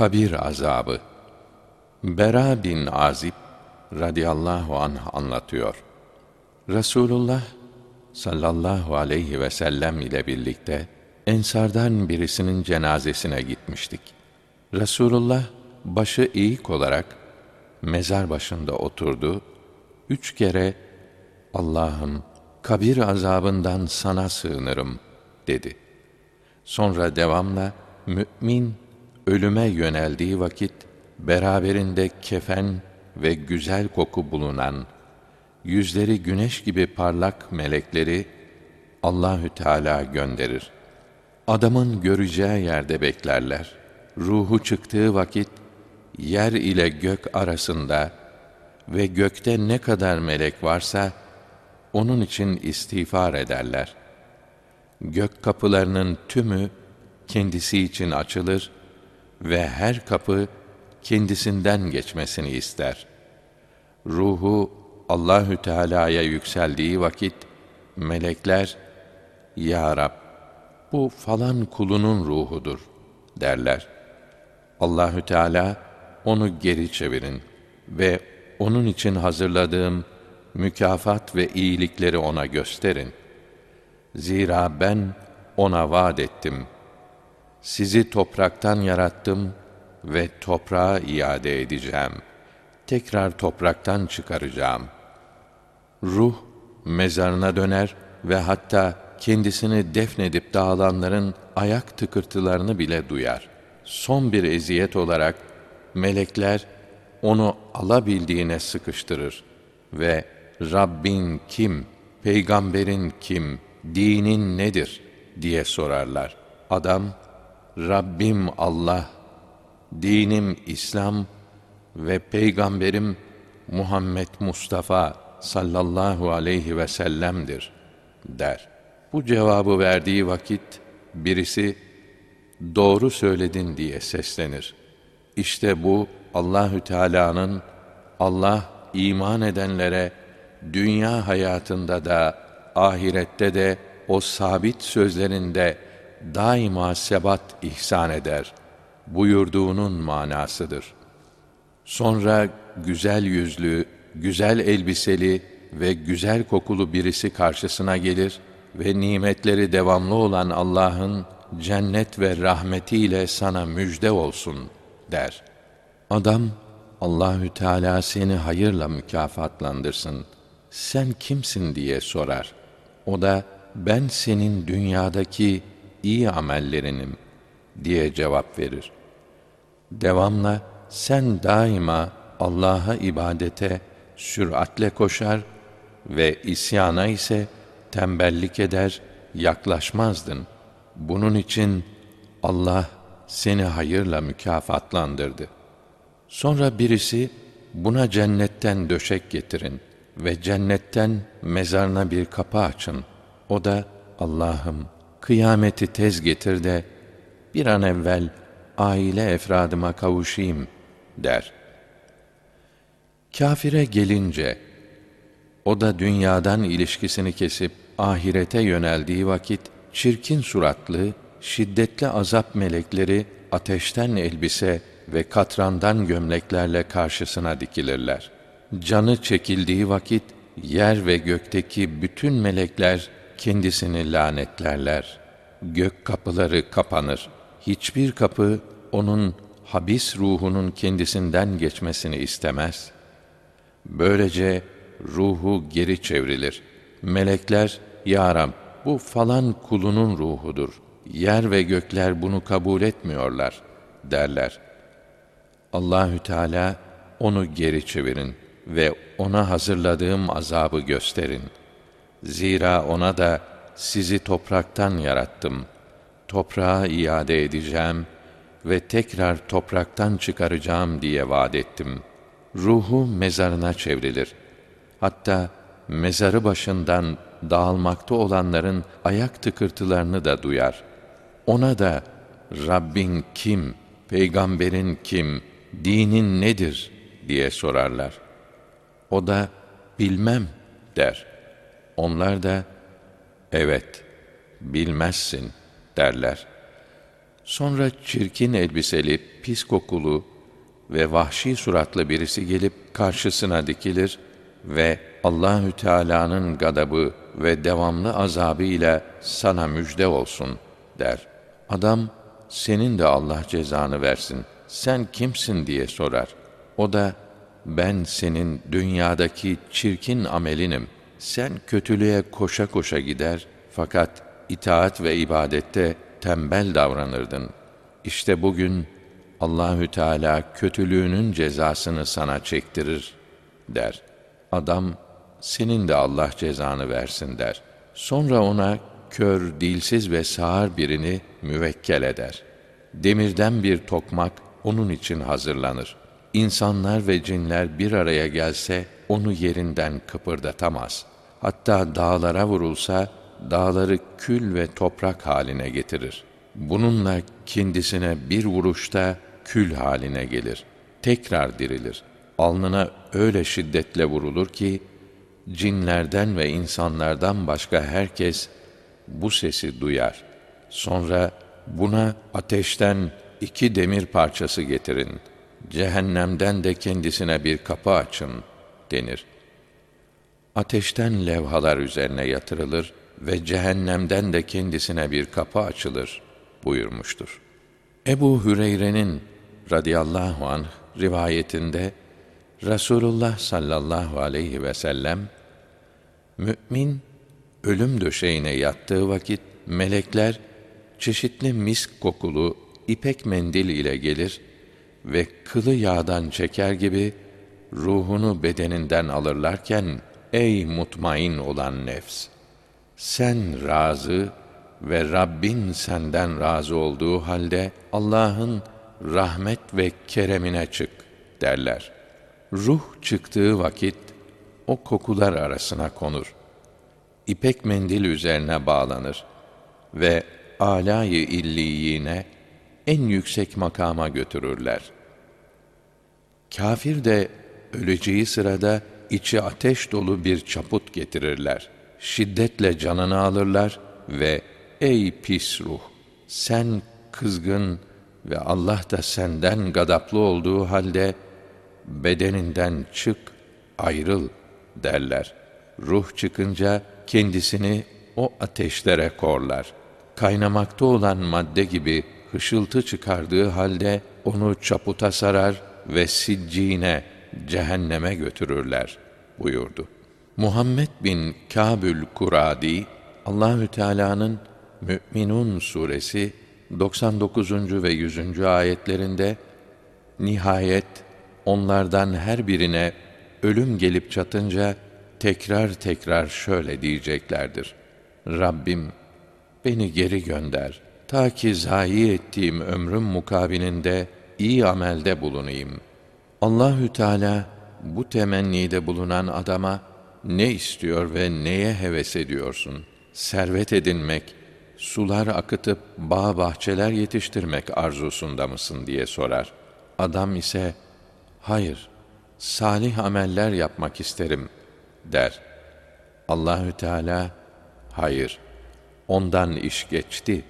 kabir azabı. Bera bin Azib radıyallahu anh anlatıyor. Resulullah sallallahu aleyhi ve sellem ile birlikte ensardan birisinin cenazesine gitmiştik. Resulullah başı eğik olarak mezar başında oturdu. Üç kere Allah'ım kabir azabından sana sığınırım dedi. Sonra devamla mümin ölüme yöneldiği vakit beraberinde kefen ve güzel koku bulunan yüzleri güneş gibi parlak melekleri Allahü Teala gönderir. Adamın göreceği yerde beklerler. Ruhu çıktığı vakit yer ile gök arasında ve gökte ne kadar melek varsa onun için istiğfar ederler. Gök kapılarının tümü kendisi için açılır ve her kapı kendisinden geçmesini ister. Ruhu Allahü Teala'ya yükseldiği vakit melekler Ya Rab bu falan kulunun ruhudur derler. Allahü Teala onu geri çevirin ve onun için hazırladığım mükafat ve iyilikleri ona gösterin. Zira ben ona vaat ettim. Sizi topraktan yarattım ve toprağa iade edeceğim. Tekrar topraktan çıkaracağım. Ruh mezarına döner ve hatta kendisini defnedip dağılanların ayak tıkırtılarını bile duyar. Son bir eziyet olarak melekler onu alabildiğine sıkıştırır ve Rabbin kim, peygamberin kim, dinin nedir diye sorarlar. Adam, Rabbim Allah, dinim İslam ve peygamberim Muhammed Mustafa sallallahu aleyhi ve sellem'dir der. Bu cevabı verdiği vakit birisi doğru söyledin diye seslenir. İşte bu Allahü Teala'nın Allah iman edenlere dünya hayatında da ahirette de o sabit sözlerinde daima sebat ihsan eder buyurduğunun manasıdır. Sonra güzel yüzlü, güzel elbiseli ve güzel kokulu birisi karşısına gelir ve nimetleri devamlı olan Allah'ın cennet ve rahmetiyle sana müjde olsun der. Adam Allahü Teala seni hayırla mükafatlandırsın. Sen kimsin diye sorar. O da ben senin dünyadaki iyi amellerinim diye cevap verir. Devamla sen daima Allah'a ibadete süratle koşar ve isyana ise tembellik eder, yaklaşmazdın. Bunun için Allah seni hayırla mükafatlandırdı. Sonra birisi buna cennetten döşek getirin ve cennetten mezarına bir kapı açın. O da Allah'ım kıyameti tez getir de bir an evvel aile efradıma kavuşayım der. Kafire gelince o da dünyadan ilişkisini kesip ahirete yöneldiği vakit çirkin suratlı, şiddetli azap melekleri ateşten elbise ve katrandan gömleklerle karşısına dikilirler. Canı çekildiği vakit yer ve gökteki bütün melekler kendisini lanetlerler. Gök kapıları kapanır. Hiçbir kapı onun habis ruhunun kendisinden geçmesini istemez. Böylece ruhu geri çevrilir. Melekler, Ya Rab, bu falan kulunun ruhudur. Yer ve gökler bunu kabul etmiyorlar, derler. Allahü Teala onu geri çevirin ve ona hazırladığım azabı gösterin. Zira ona da sizi topraktan yarattım. Toprağa iade edeceğim ve tekrar topraktan çıkaracağım diye vaad ettim. Ruhu mezarına çevrilir. Hatta mezarı başından dağılmakta olanların ayak tıkırtılarını da duyar. Ona da Rabbin kim, peygamberin kim, dinin nedir diye sorarlar. O da bilmem der. Onlar da evet bilmezsin derler. Sonra çirkin elbiseli, pis kokulu ve vahşi suratlı birisi gelip karşısına dikilir ve Allahü Teala'nın gadabı ve devamlı azabı ile sana müjde olsun der. Adam senin de Allah cezanı versin. Sen kimsin diye sorar. O da ben senin dünyadaki çirkin amelinim. Sen kötülüğe koşa koşa gider fakat itaat ve ibadette tembel davranırdın. İşte bugün Allahü Teala kötülüğünün cezasını sana çektirir der. Adam senin de Allah cezanı versin der. Sonra ona kör, dilsiz ve sağır birini müvekkel eder. Demirden bir tokmak onun için hazırlanır. İnsanlar ve cinler bir araya gelse onu yerinden kıpırdatamaz. Hatta dağlara vurulsa dağları kül ve toprak haline getirir. Bununla kendisine bir vuruşta kül haline gelir. Tekrar dirilir. Alnına öyle şiddetle vurulur ki cinlerden ve insanlardan başka herkes bu sesi duyar. Sonra buna ateşten iki demir parçası getirin. Cehennemden de kendisine bir kapı açın denir. Ateşten levhalar üzerine yatırılır ve cehennemden de kendisine bir kapı açılır buyurmuştur. Ebu Hüreyre'nin radıyallahu anh rivayetinde Rasulullah sallallahu aleyhi ve sellem mümin ölüm döşeğine yattığı vakit melekler çeşitli misk kokulu ipek mendil ile gelir ve kılı yağdan çeker gibi ruhunu bedeninden alırlarken ey mutmain olan nefs sen razı ve Rabbin senden razı olduğu halde Allah'ın rahmet ve keremine çık derler. Ruh çıktığı vakit o kokular arasına konur. İpek mendil üzerine bağlanır ve alayı illiyine en yüksek makama götürürler. Kafir de öleceği sırada içi ateş dolu bir çaput getirirler. Şiddetle canını alırlar ve ey pis ruh sen kızgın ve Allah da senden gadaplı olduğu halde bedeninden çık, ayrıl derler. Ruh çıkınca kendisini o ateşlere korlar. Kaynamakta olan madde gibi hışıltı çıkardığı halde onu çaputa sarar ve siccine, cehenneme götürürler buyurdu. Muhammed bin Kabül Kuradi Allahü Teala'nın Mü'minun suresi 99. ve 100. ayetlerinde nihayet onlardan her birine ölüm gelip çatınca tekrar tekrar şöyle diyeceklerdir. Rabbim beni geri gönder ta ki zayi ettiğim ömrüm mukabilinde iyi amelde bulunayım. Allahü Teala bu temennide bulunan adama ne istiyor ve neye heves ediyorsun? Servet edinmek, sular akıtıp bağ bahçeler yetiştirmek arzusunda mısın diye sorar. Adam ise hayır salih ameller yapmak isterim der. Allahü Teala hayır ondan iş geçti.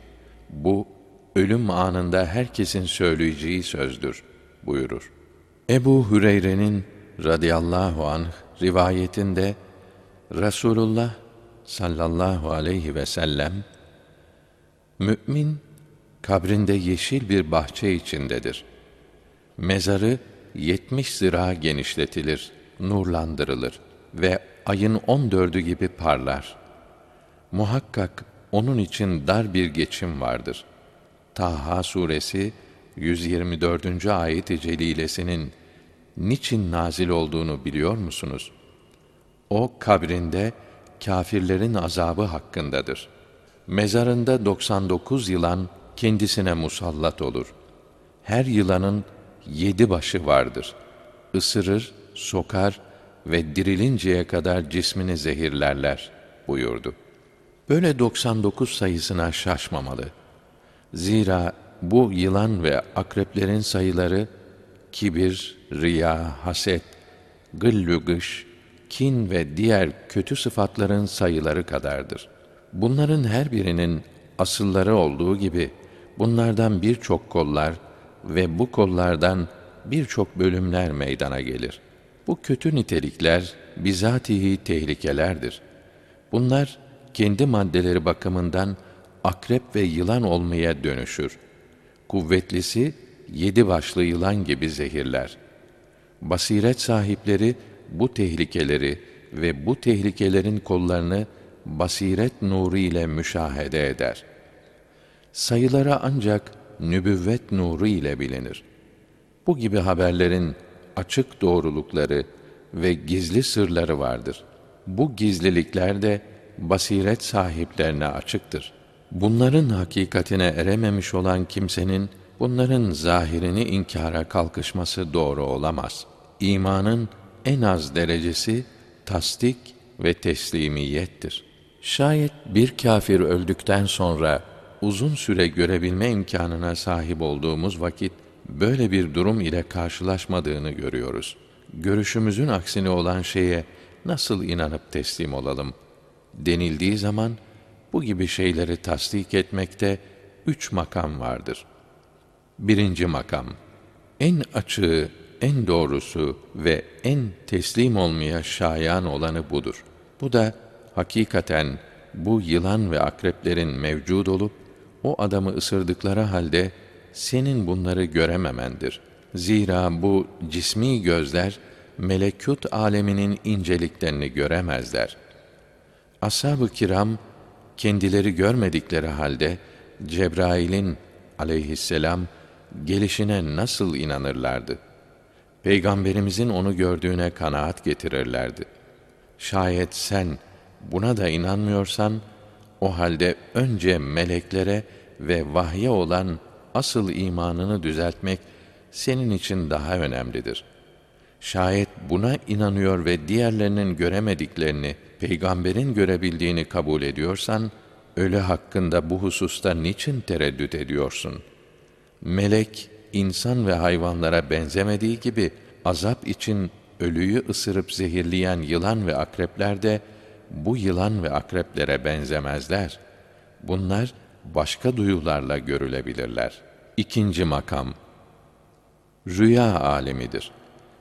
Bu ölüm anında herkesin söyleyeceği sözdür buyurur. Ebu Hüreyre'nin radıyallahu anh rivayetinde Rasulullah sallallahu aleyhi ve sellem Mü'min kabrinde yeşil bir bahçe içindedir. Mezarı yetmiş zira genişletilir, nurlandırılır ve ayın on dördü gibi parlar. Muhakkak onun için dar bir geçim vardır. Taha suresi 124. ayet-i celilesinin niçin nazil olduğunu biliyor musunuz? O kabrinde kâfirlerin azabı hakkındadır. Mezarında 99 yılan kendisine musallat olur. Her yılanın yedi başı vardır. Isırır, sokar ve dirilinceye kadar cismini zehirlerler buyurdu. Böyle 99 sayısına şaşmamalı. Zira bu yılan ve akreplerin sayıları kibir, riya, haset, gıllü gış, kin ve diğer kötü sıfatların sayıları kadardır. Bunların her birinin asılları olduğu gibi bunlardan birçok kollar ve bu kollardan birçok bölümler meydana gelir. Bu kötü nitelikler bizatihi tehlikelerdir. Bunlar kendi maddeleri bakımından akrep ve yılan olmaya dönüşür. Kuvvetlisi yedi başlı yılan gibi zehirler. Basiret sahipleri bu tehlikeleri ve bu tehlikelerin kollarını basiret nuru ile müşahede eder. Sayılara ancak nübüvvet nuru ile bilinir. Bu gibi haberlerin açık doğrulukları ve gizli sırları vardır. Bu gizlilikler de basiret sahiplerine açıktır. Bunların hakikatine erememiş olan kimsenin bunların zahirini inkara kalkışması doğru olamaz. İmanın en az derecesi tasdik ve teslimiyettir. Şayet bir kafir öldükten sonra uzun süre görebilme imkanına sahip olduğumuz vakit böyle bir durum ile karşılaşmadığını görüyoruz. Görüşümüzün aksine olan şeye nasıl inanıp teslim olalım? Denildiği zaman bu gibi şeyleri tasdik etmekte üç makam vardır. Birinci makam, en açığı, en doğrusu ve en teslim olmaya şayan olanı budur. Bu da hakikaten bu yılan ve akreplerin mevcud olup o adamı ısırdıkları halde senin bunları görememendir. Zira bu cismi gözler melekut aleminin inceliklerini göremezler. Ashab-ı kiram kendileri görmedikleri halde Cebrail'in aleyhisselam gelişine nasıl inanırlardı? Peygamberimizin onu gördüğüne kanaat getirirlerdi. Şayet sen buna da inanmıyorsan, o halde önce meleklere ve vahye olan asıl imanını düzeltmek senin için daha önemlidir. Şayet buna inanıyor ve diğerlerinin göremediklerini peygamberin görebildiğini kabul ediyorsan, ölü hakkında bu hususta niçin tereddüt ediyorsun? Melek, insan ve hayvanlara benzemediği gibi, azap için ölüyü ısırıp zehirleyen yılan ve akrepler de, bu yılan ve akreplere benzemezler. Bunlar, başka duyularla görülebilirler. İkinci makam, rüya alemidir.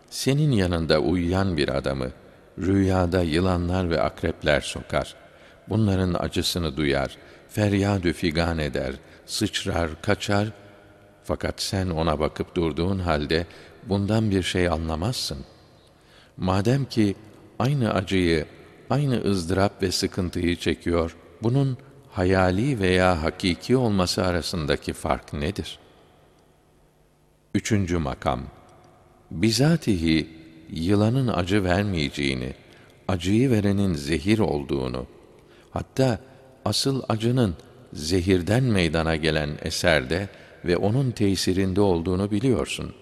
Senin yanında uyuyan bir adamı, rüyada yılanlar ve akrepler sokar. Bunların acısını duyar, feryadü figan eder, sıçrar, kaçar. Fakat sen ona bakıp durduğun halde bundan bir şey anlamazsın. Madem ki aynı acıyı, aynı ızdırap ve sıkıntıyı çekiyor, bunun hayali veya hakiki olması arasındaki fark nedir? Üçüncü makam Bizatihi yılanın acı vermeyeceğini, acıyı verenin zehir olduğunu, hatta asıl acının zehirden meydana gelen eserde ve onun tesirinde olduğunu biliyorsun.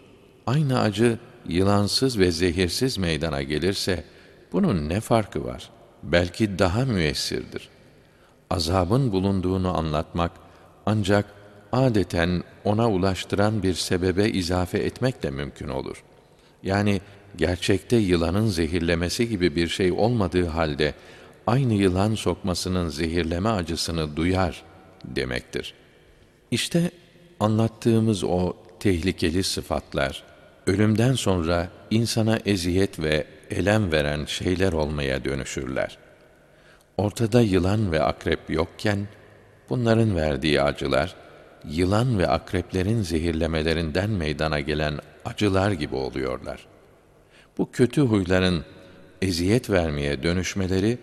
Aynı acı yılansız ve zehirsiz meydana gelirse bunun ne farkı var? Belki daha müessirdir. Azabın bulunduğunu anlatmak ancak adeten ona ulaştıran bir sebebe izafe etmekle mümkün olur. Yani gerçekte yılanın zehirlemesi gibi bir şey olmadığı halde aynı yılan sokmasının zehirleme acısını duyar demektir. İşte anlattığımız o tehlikeli sıfatlar ölümden sonra insana eziyet ve elem veren şeyler olmaya dönüşürler. Ortada yılan ve akrep yokken bunların verdiği acılar yılan ve akreplerin zehirlemelerinden meydana gelen acılar gibi oluyorlar. Bu kötü huyların eziyet vermeye dönüşmeleri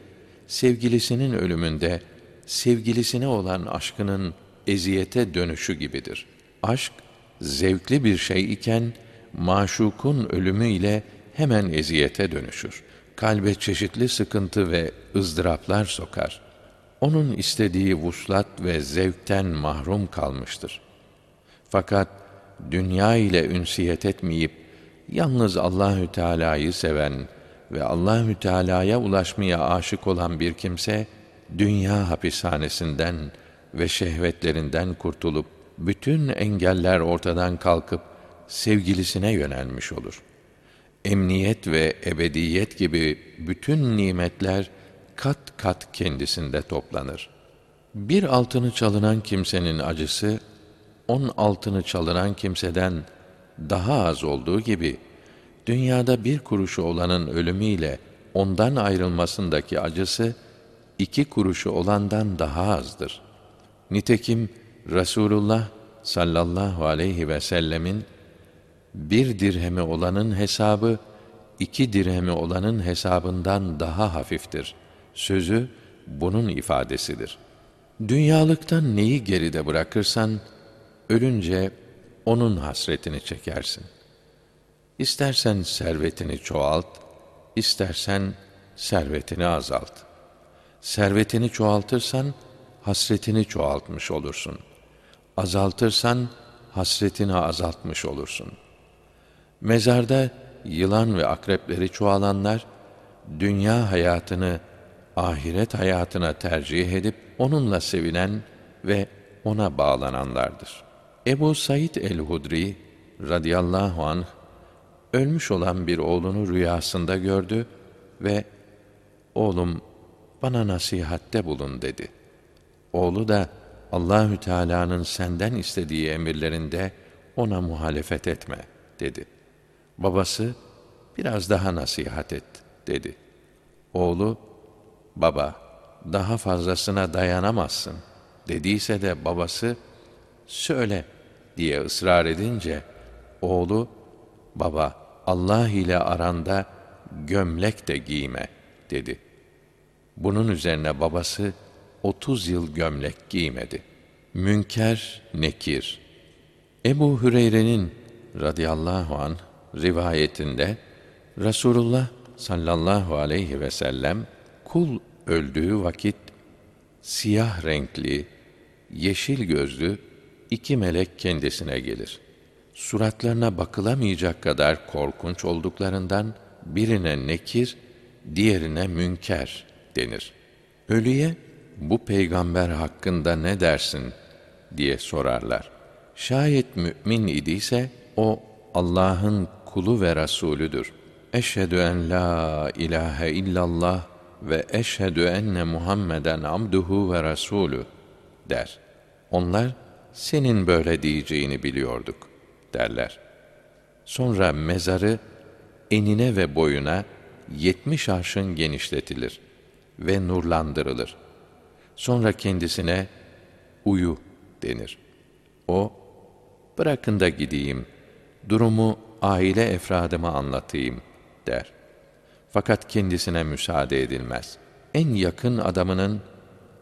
sevgilisinin ölümünde sevgilisine olan aşkının eziyete dönüşü gibidir. Aşk zevkli bir şey iken maşukun ölümü ile hemen eziyete dönüşür. Kalbe çeşitli sıkıntı ve ızdıraplar sokar. Onun istediği vuslat ve zevkten mahrum kalmıştır. Fakat dünya ile ünsiyet etmeyip yalnız Allahü Teala'yı seven ve Allahü Teala'ya ulaşmaya aşık olan bir kimse dünya hapishanesinden ve şehvetlerinden kurtulup bütün engeller ortadan kalkıp sevgilisine yönelmiş olur. Emniyet ve ebediyet gibi bütün nimetler kat kat kendisinde toplanır. Bir altını çalınan kimsenin acısı on altını çalınan kimseden daha az olduğu gibi, dünyada bir kuruşu olanın ölümüyle ondan ayrılmasındaki acısı, iki kuruşu olandan daha azdır. Nitekim Resulullah sallallahu aleyhi ve sellemin bir dirhemi olanın hesabı iki dirhemi olanın hesabından daha hafiftir. Sözü bunun ifadesidir. Dünyalıktan neyi geride bırakırsan ölünce onun hasretini çekersin. İstersen servetini çoğalt, istersen servetini azalt. Servetini çoğaltırsan hasretini çoğaltmış olursun. Azaltırsan hasretini azaltmış olursun. Mezarda yılan ve akrepleri çoğalanlar dünya hayatını ahiret hayatına tercih edip onunla sevinen ve ona bağlananlardır. Ebu Said el-Hudri radıyallahu anh ölmüş olan bir oğlunu rüyasında gördü ve oğlum bana nasihatte bulun dedi. Oğlu da Allahü Teala'nın senden istediği emirlerinde ona muhalefet etme dedi. Babası biraz daha nasihat et dedi. Oğlu baba daha fazlasına dayanamazsın dediyse de babası söyle diye ısrar edince oğlu baba Allah ile aranda gömlek de giyme dedi. Bunun üzerine babası otuz yıl gömlek giymedi. Münker Nekir Ebu Hüreyre'nin radıyallahu an rivayetinde Resulullah sallallahu aleyhi ve sellem kul öldüğü vakit siyah renkli, yeşil gözlü iki melek kendisine gelir. Suratlarına bakılamayacak kadar korkunç olduklarından birine nekir, diğerine münker denir. Ölüye bu peygamber hakkında ne dersin diye sorarlar. Şayet mümin idiyse o Allah'ın kulu ve rasulüdür. Eşhedü en la ilahe illallah ve eşhedü enne Muhammeden abduhu ve rasulü der. Onlar senin böyle diyeceğini biliyorduk derler. Sonra mezarı enine ve boyuna yetmiş arşın genişletilir ve nurlandırılır. Sonra kendisine uyu denir. O, bırakın da gideyim, durumu aile efradıma anlatayım der. Fakat kendisine müsaade edilmez. En yakın adamının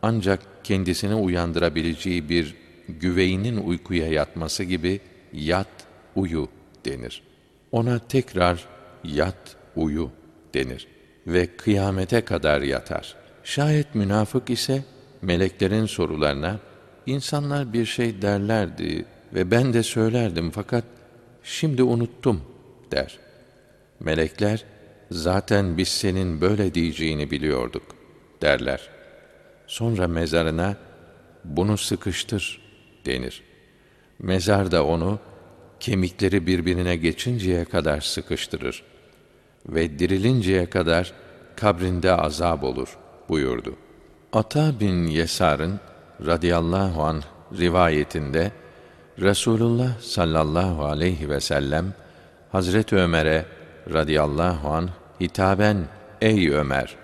ancak kendisini uyandırabileceği bir güveyinin uykuya yatması gibi yat, uyu denir. Ona tekrar yat, uyu denir ve kıyamete kadar yatar. Şayet münafık ise meleklerin sorularına insanlar bir şey derlerdi ve ben de söylerdim fakat şimdi unuttum der. Melekler zaten biz senin böyle diyeceğini biliyorduk derler. Sonra mezarına bunu sıkıştır denir. Mezar da onu kemikleri birbirine geçinceye kadar sıkıştırır ve dirilinceye kadar kabrinde azap olur buyurdu. Ata bin Yesar'ın radıyallahu an rivayetinde Resulullah sallallahu aleyhi ve sellem Hazret Ömer'e radıyallahu an hitaben ey Ömer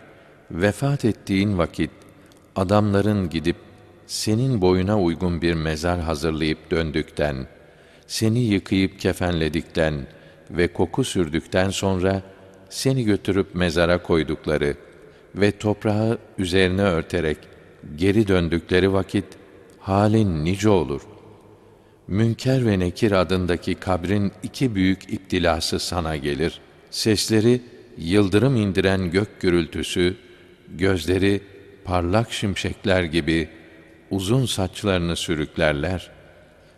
vefat ettiğin vakit adamların gidip senin boyuna uygun bir mezar hazırlayıp döndükten seni yıkayıp kefenledikten ve koku sürdükten sonra seni götürüp mezara koydukları ve toprağı üzerine örterek geri döndükleri vakit halin nice olur. Münker ve Nekir adındaki kabrin iki büyük iptilası sana gelir. Sesleri yıldırım indiren gök gürültüsü, gözleri parlak şimşekler gibi uzun saçlarını sürüklerler.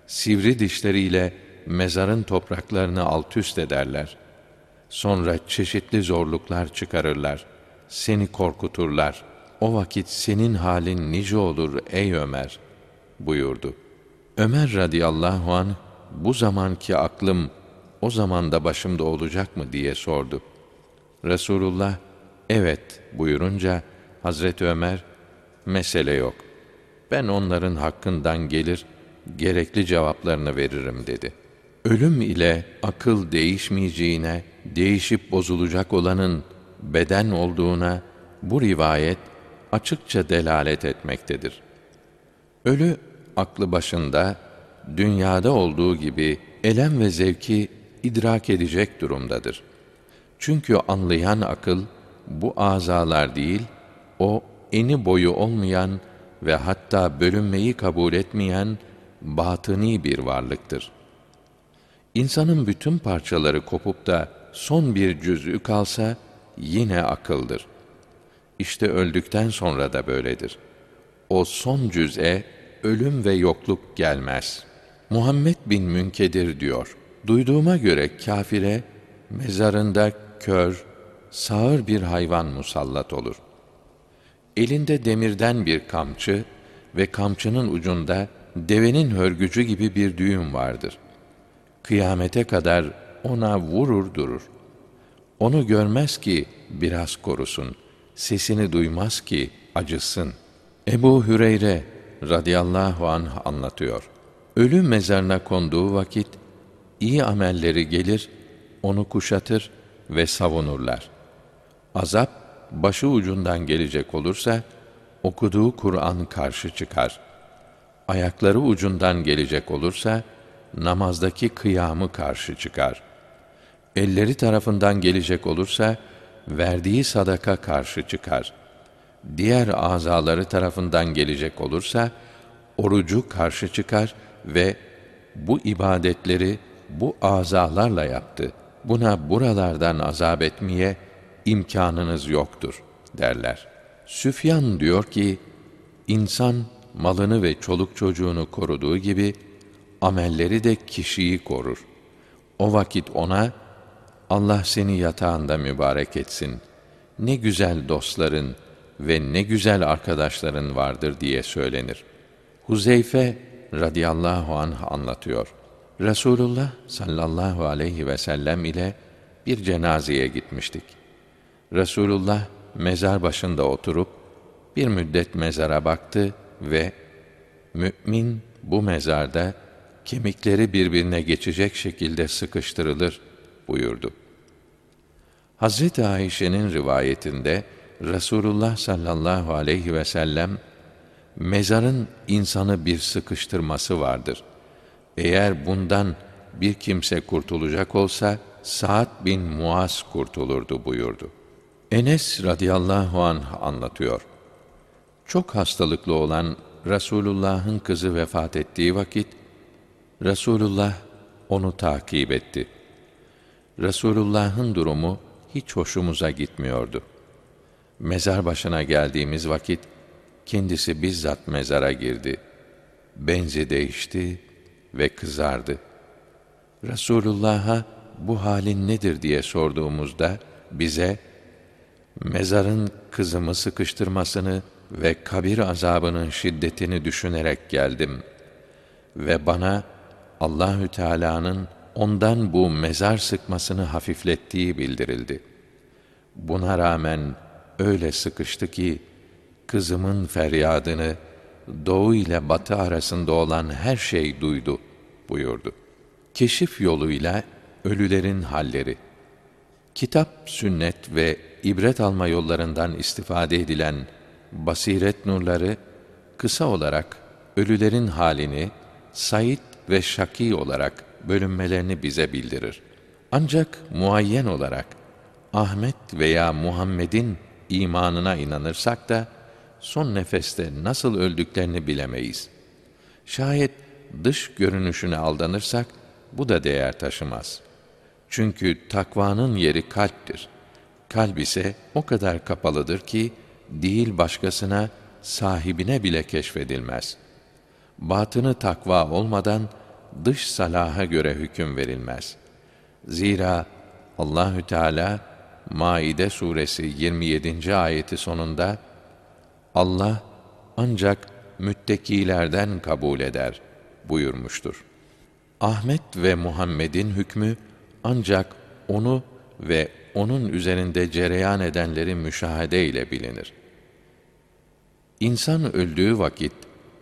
Sivri dişleriyle mezarın topraklarını alt üst ederler. Sonra çeşitli zorluklar çıkarırlar. Seni korkuturlar. O vakit senin halin nice olur ey Ömer buyurdu. Ömer radıyallahu an bu zamanki aklım o zamanda başımda olacak mı diye sordu. Resulullah evet buyurunca Hazreti Ömer mesele yok. Ben onların hakkından gelir gerekli cevaplarını veririm dedi. Ölüm ile akıl değişmeyeceğine, değişip bozulacak olanın beden olduğuna bu rivayet açıkça delalet etmektedir. Ölü aklı başında dünyada olduğu gibi elem ve zevki idrak edecek durumdadır. Çünkü anlayan akıl bu azalar değil, o eni boyu olmayan ve hatta bölünmeyi kabul etmeyen batıni bir varlıktır. İnsanın bütün parçaları kopup da son bir cüz'ü kalsa yine akıldır. İşte öldükten sonra da böyledir. O son cüz'e ölüm ve yokluk gelmez. Muhammed bin Münkedir diyor. Duyduğuma göre kafire mezarında kör, sağır bir hayvan musallat olur. Elinde demirden bir kamçı ve kamçının ucunda devenin hörgücü gibi bir düğüm vardır. Kıyamete kadar ona vurur durur. Onu görmez ki biraz korusun, sesini duymaz ki acısın. Ebu Hüreyre radıyallahu anh anlatıyor. Ölü mezarına konduğu vakit iyi amelleri gelir, onu kuşatır ve savunurlar. Azap başı ucundan gelecek olursa okuduğu Kur'an karşı çıkar. Ayakları ucundan gelecek olursa namazdaki kıyamı karşı çıkar. Elleri tarafından gelecek olursa verdiği sadaka karşı çıkar. Diğer azaları tarafından gelecek olursa orucu karşı çıkar ve bu ibadetleri bu azalarla yaptı. Buna buralardan azap etmeye imkanınız yoktur derler. Süfyan diyor ki, insan malını ve çoluk çocuğunu koruduğu gibi amelleri de kişiyi korur. O vakit ona Allah seni yatağında mübarek etsin. Ne güzel dostların ve ne güzel arkadaşların vardır diye söylenir. Huzeyfe radıyallahu anh anlatıyor. Resulullah sallallahu aleyhi ve sellem ile bir cenazeye gitmiştik. Resulullah mezar başında oturup bir müddet mezara baktı ve mümin bu mezarda kemikleri birbirine geçecek şekilde sıkıştırılır buyurdu. Hazreti Ayşe'nin rivayetinde Resulullah sallallahu aleyhi ve sellem mezarın insanı bir sıkıştırması vardır. Eğer bundan bir kimse kurtulacak olsa Sa'd bin Muaz kurtulurdu buyurdu. Enes radıyallahu anh anlatıyor. Çok hastalıklı olan Resulullah'ın kızı vefat ettiği vakit Resulullah onu takip etti. Resulullah'ın durumu hiç hoşumuza gitmiyordu. Mezar başına geldiğimiz vakit kendisi bizzat mezara girdi. Benzi değişti ve kızardı. Resulullah'a bu halin nedir diye sorduğumuzda bize mezarın kızımı sıkıştırmasını ve kabir azabının şiddetini düşünerek geldim ve bana Allahü Teala'nın ondan bu mezar sıkmasını hafiflettiği bildirildi. Buna rağmen öyle sıkıştı ki kızımın feryadını doğu ile batı arasında olan her şey duydu buyurdu. Keşif yoluyla ölülerin halleri. Kitap, sünnet ve ibret alma yollarından istifade edilen basiret nurları kısa olarak ölülerin halini Said ve Şaki olarak bölünmelerini bize bildirir. Ancak muayyen olarak Ahmet veya Muhammed'in imanına inanırsak da son nefeste nasıl öldüklerini bilemeyiz. Şayet dış görünüşüne aldanırsak bu da değer taşımaz. Çünkü takvanın yeri kalptir. Kalp ise o kadar kapalıdır ki değil başkasına, sahibine bile keşfedilmez. Batını takva olmadan dış salaha göre hüküm verilmez. Zira Allahü Teala Maide suresi 27. ayeti sonunda Allah ancak müttekilerden kabul eder buyurmuştur. Ahmet ve Muhammed'in hükmü ancak onu ve onun üzerinde cereyan edenleri müşahede ile bilinir. İnsan öldüğü vakit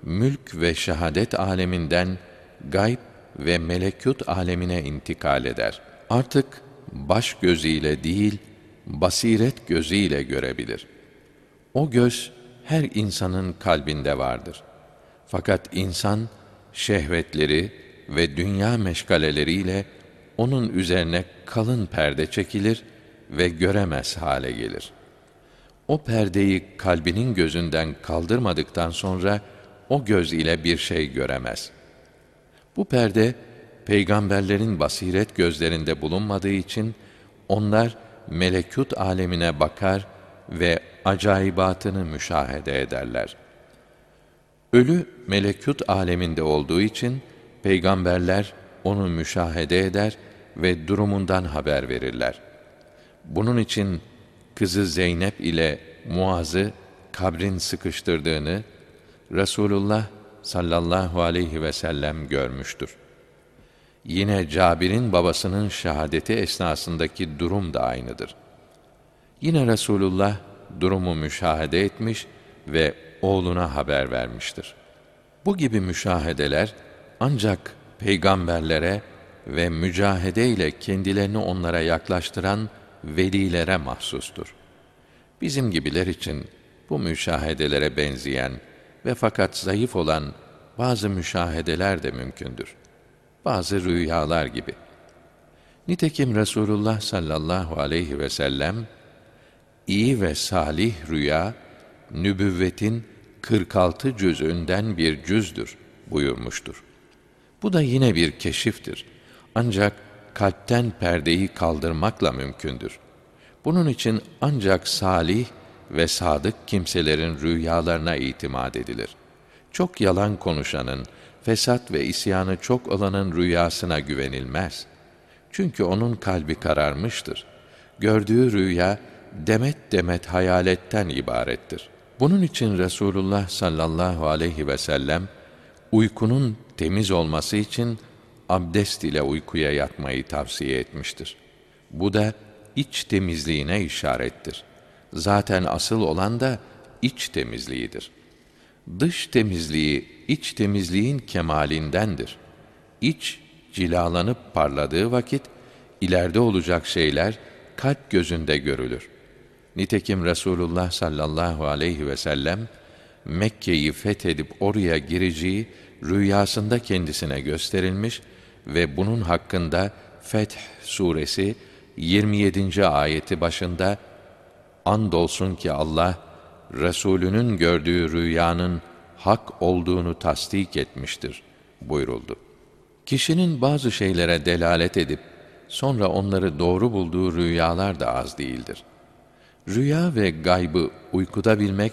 mülk ve şehadet aleminden gayb ve melekut alemine intikal eder. Artık baş gözüyle değil, basiret gözüyle görebilir. O göz her insanın kalbinde vardır. Fakat insan şehvetleri ve dünya meşgaleleriyle onun üzerine kalın perde çekilir ve göremez hale gelir. O perdeyi kalbinin gözünden kaldırmadıktan sonra o göz ile bir şey göremez. Bu perde peygamberlerin basiret gözlerinde bulunmadığı için onlar melekut alemine bakar ve acayibatını müşahede ederler. Ölü melekut aleminde olduğu için peygamberler onu müşahede eder ve durumundan haber verirler. Bunun için kızı Zeynep ile Muaz'ı kabrin sıkıştırdığını Resulullah sallallahu aleyhi ve sellem görmüştür. Yine Cabir'in babasının şehadeti esnasındaki durum da aynıdır. Yine Resulullah durumu müşahede etmiş ve oğluna haber vermiştir. Bu gibi müşahedeler ancak peygamberlere ve mücahede ile kendilerini onlara yaklaştıran velilere mahsustur. Bizim gibiler için bu müşahedelere benzeyen ve fakat zayıf olan bazı müşahedeler de mümkündür. Bazı rüyalar gibi. Nitekim Resulullah sallallahu aleyhi ve sellem iyi ve salih rüya nübüvvetin 46 cüzünden bir cüzdür buyurmuştur. Bu da yine bir keşiftir. Ancak kalpten perdeyi kaldırmakla mümkündür. Bunun için ancak salih ve sadık kimselerin rüyalarına itimat edilir. Çok yalan konuşanın, fesat ve isyanı çok olanın rüyasına güvenilmez. Çünkü onun kalbi kararmıştır. Gördüğü rüya demet demet hayaletten ibarettir. Bunun için Resulullah sallallahu aleyhi ve sellem uykunun temiz olması için abdest ile uykuya yatmayı tavsiye etmiştir. Bu da iç temizliğine işarettir. Zaten asıl olan da iç temizliğidir. Dış temizliği iç temizliğin kemalindendir. İç cilalanıp parladığı vakit ileride olacak şeyler kalp gözünde görülür. Nitekim Resulullah sallallahu aleyhi ve sellem Mekke'yi fethedip oraya gireceği rüyasında kendisine gösterilmiş ve bunun hakkında Feth suresi 27. ayeti başında andolsun ki Allah Resulünün gördüğü rüyanın hak olduğunu tasdik etmiştir buyuruldu. Kişinin bazı şeylere delalet edip sonra onları doğru bulduğu rüyalar da az değildir. Rüya ve gaybı uykuda bilmek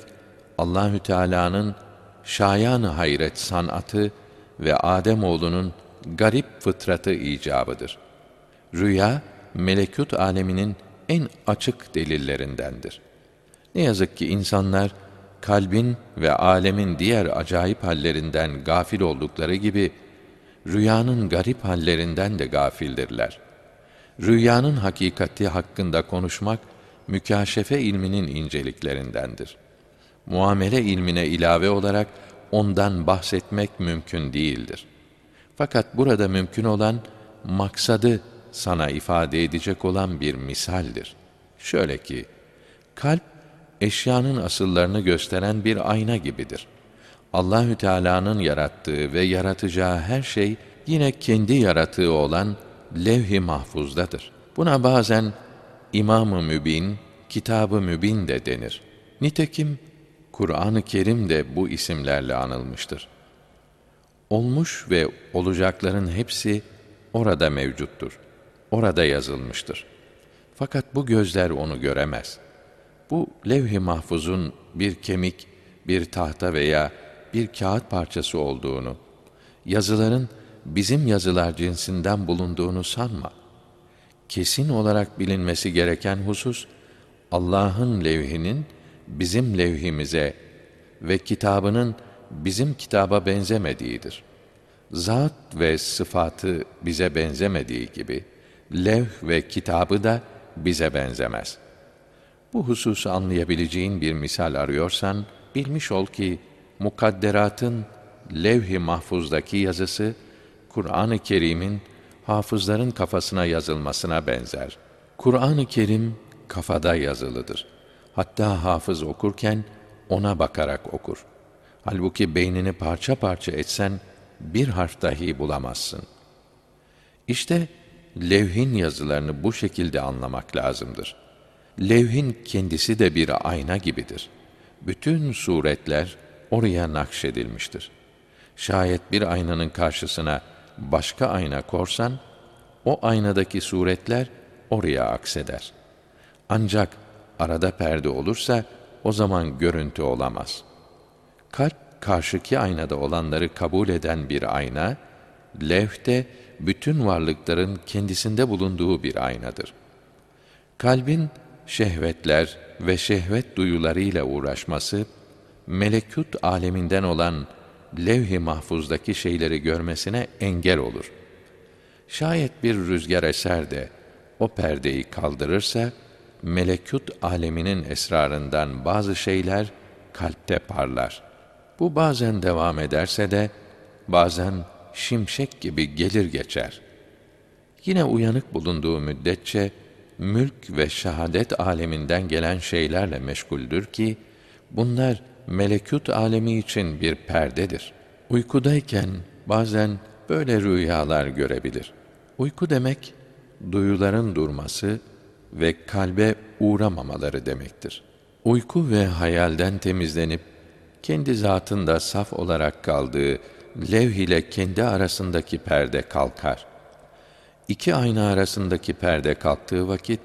Allahü Teala'nın şayanı hayret sanatı ve Adem oğlunun garip fıtratı icabıdır. Rüya melekut aleminin en açık delillerindendir. Ne yazık ki insanlar kalbin ve alemin diğer acayip hallerinden gafil oldukları gibi rüyanın garip hallerinden de gafildirler. Rüyanın hakikati hakkında konuşmak mükaşefe ilminin inceliklerindendir. Muamele ilmine ilave olarak ondan bahsetmek mümkün değildir. Fakat burada mümkün olan maksadı sana ifade edecek olan bir misaldir. Şöyle ki, kalp eşyanın asıllarını gösteren bir ayna gibidir. Allahü Teala'nın yarattığı ve yaratacağı her şey yine kendi yaratığı olan levh-i mahfuzdadır. Buna bazen İmam-ı Mübin, Kitab-ı Mübin de denir. Nitekim Kur'an-ı Kerim de bu isimlerle anılmıştır. Olmuş ve olacakların hepsi orada mevcuttur. Orada yazılmıştır. Fakat bu gözler onu göremez. Bu levh-i mahfuzun bir kemik, bir tahta veya bir kağıt parçası olduğunu, yazıların bizim yazılar cinsinden bulunduğunu sanma. Kesin olarak bilinmesi gereken husus, Allah'ın levhinin bizim levhimize ve kitabının bizim kitaba benzemediğidir. Zat ve sıfatı bize benzemediği gibi, levh ve kitabı da bize benzemez. Bu hususu anlayabileceğin bir misal arıyorsan, bilmiş ol ki, mukadderatın levh-i mahfuzdaki yazısı Kur'an-ı Kerim'in hafızların kafasına yazılmasına benzer. Kur'an-ı Kerim kafada yazılıdır. Hatta hafız okurken ona bakarak okur. Halbuki beynini parça parça etsen bir harf dahi bulamazsın. İşte levhin yazılarını bu şekilde anlamak lazımdır. Levhin kendisi de bir ayna gibidir. Bütün suretler oraya nakşedilmiştir. Şayet bir aynanın karşısına başka ayna korsan, o aynadaki suretler oraya akseder. Ancak arada perde olursa o zaman görüntü olamaz. Kalp karşıki aynada olanları kabul eden bir ayna, levhte bütün varlıkların kendisinde bulunduğu bir aynadır. Kalbin şehvetler ve şehvet duyularıyla uğraşması, melekut aleminden olan levh-i mahfuzdaki şeyleri görmesine engel olur. Şayet bir rüzgar eser de o perdeyi kaldırırsa, melekut aleminin esrarından bazı şeyler kalpte parlar. Bu bazen devam ederse de, bazen şimşek gibi gelir geçer. Yine uyanık bulunduğu müddetçe, mülk ve şahadet aleminden gelen şeylerle meşguldür ki, bunlar melekut alemi için bir perdedir. Uykudayken bazen böyle rüyalar görebilir. Uyku demek, duyuların durması ve kalbe uğramamaları demektir. Uyku ve hayalden temizlenip, kendi zatında saf olarak kaldığı levh ile kendi arasındaki perde kalkar. İki ayna arasındaki perde kalktığı vakit,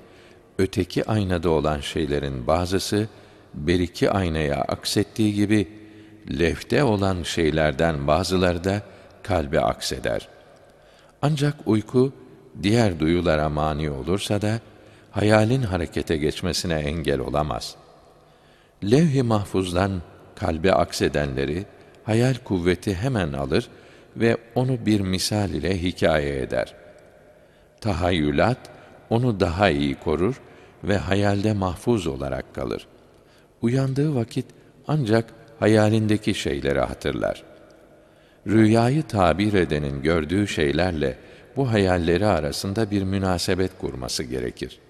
öteki aynada olan şeylerin bazısı, bir iki aynaya aksettiği gibi, levhte olan şeylerden bazıları da kalbe akseder. Ancak uyku, diğer duyulara mani olursa da, hayalin harekete geçmesine engel olamaz. Levh-i mahfuzdan kalbe aksedenleri, hayal kuvveti hemen alır ve onu bir misal ile hikaye eder. Tahayyülat, onu daha iyi korur ve hayalde mahfuz olarak kalır. Uyandığı vakit ancak hayalindeki şeyleri hatırlar. Rüyayı tabir edenin gördüğü şeylerle bu hayalleri arasında bir münasebet kurması gerekir.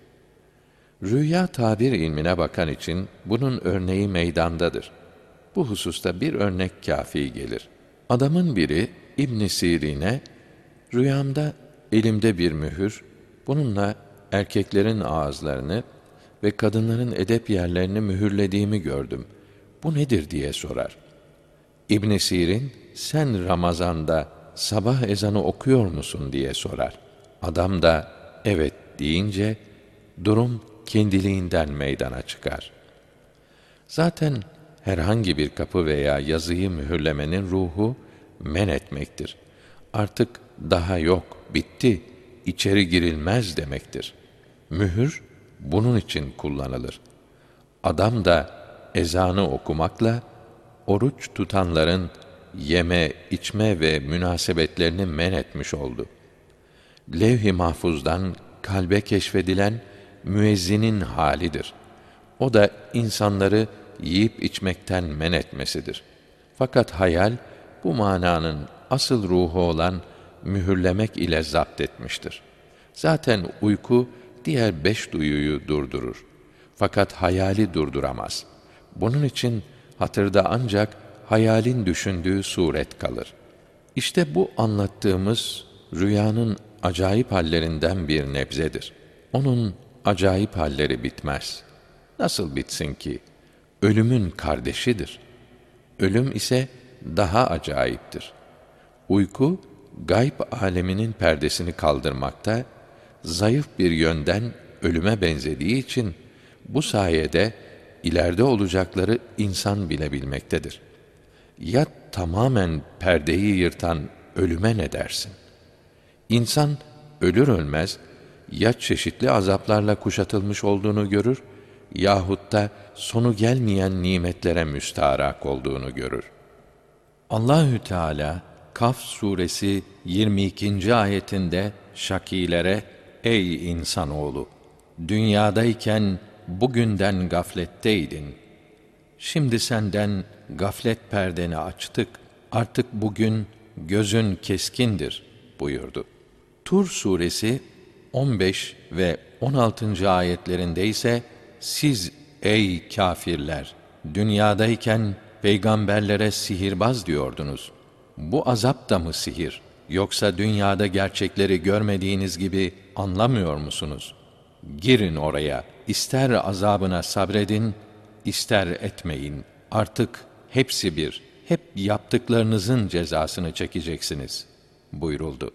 Rüya tabir ilmine bakan için bunun örneği meydandadır. Bu hususta bir örnek kafi gelir. Adamın biri İbn Sirin'e rüyamda elimde bir mühür, bununla erkeklerin ağızlarını ve kadınların edep yerlerini mühürlediğimi gördüm. Bu nedir diye sorar. İbn Sirin sen Ramazan'da sabah ezanı okuyor musun diye sorar. Adam da evet deyince durum kendiliğinden meydana çıkar. Zaten herhangi bir kapı veya yazıyı mühürlemenin ruhu men etmektir. Artık daha yok, bitti, içeri girilmez demektir. Mühür bunun için kullanılır. Adam da ezanı okumakla oruç tutanların yeme, içme ve münasebetlerini men etmiş oldu. Levh-i mahfuzdan kalbe keşfedilen müezzinin halidir. O da insanları yiyip içmekten men etmesidir. Fakat hayal bu mananın asıl ruhu olan mühürlemek ile zapt etmiştir. Zaten uyku diğer beş duyuyu durdurur. Fakat hayali durduramaz. Bunun için hatırda ancak hayalin düşündüğü suret kalır. İşte bu anlattığımız rüyanın acayip hallerinden bir nebzedir. Onun acayip halleri bitmez. Nasıl bitsin ki? Ölümün kardeşidir. Ölüm ise daha acayiptir. Uyku, gayb aleminin perdesini kaldırmakta, zayıf bir yönden ölüme benzediği için, bu sayede ileride olacakları insan bile bilmektedir. Ya tamamen perdeyi yırtan ölüme ne dersin? İnsan ölür ölmez, ya çeşitli azaplarla kuşatılmış olduğunu görür yahut da sonu gelmeyen nimetlere müstaharak olduğunu görür. Allahü Teala Kaf suresi 22. ayetinde şakilere ey insanoğlu dünyadayken bugünden gafletteydin. Şimdi senden gaflet perdeni açtık. Artık bugün gözün keskindir buyurdu. Tur suresi 15 ve 16. ayetlerinde ise siz ey kâfirler dünyadayken peygamberlere sihirbaz diyordunuz. Bu azap da mı sihir? Yoksa dünyada gerçekleri görmediğiniz gibi anlamıyor musunuz? Girin oraya, ister azabına sabredin, ister etmeyin. Artık hepsi bir, hep yaptıklarınızın cezasını çekeceksiniz buyuruldu.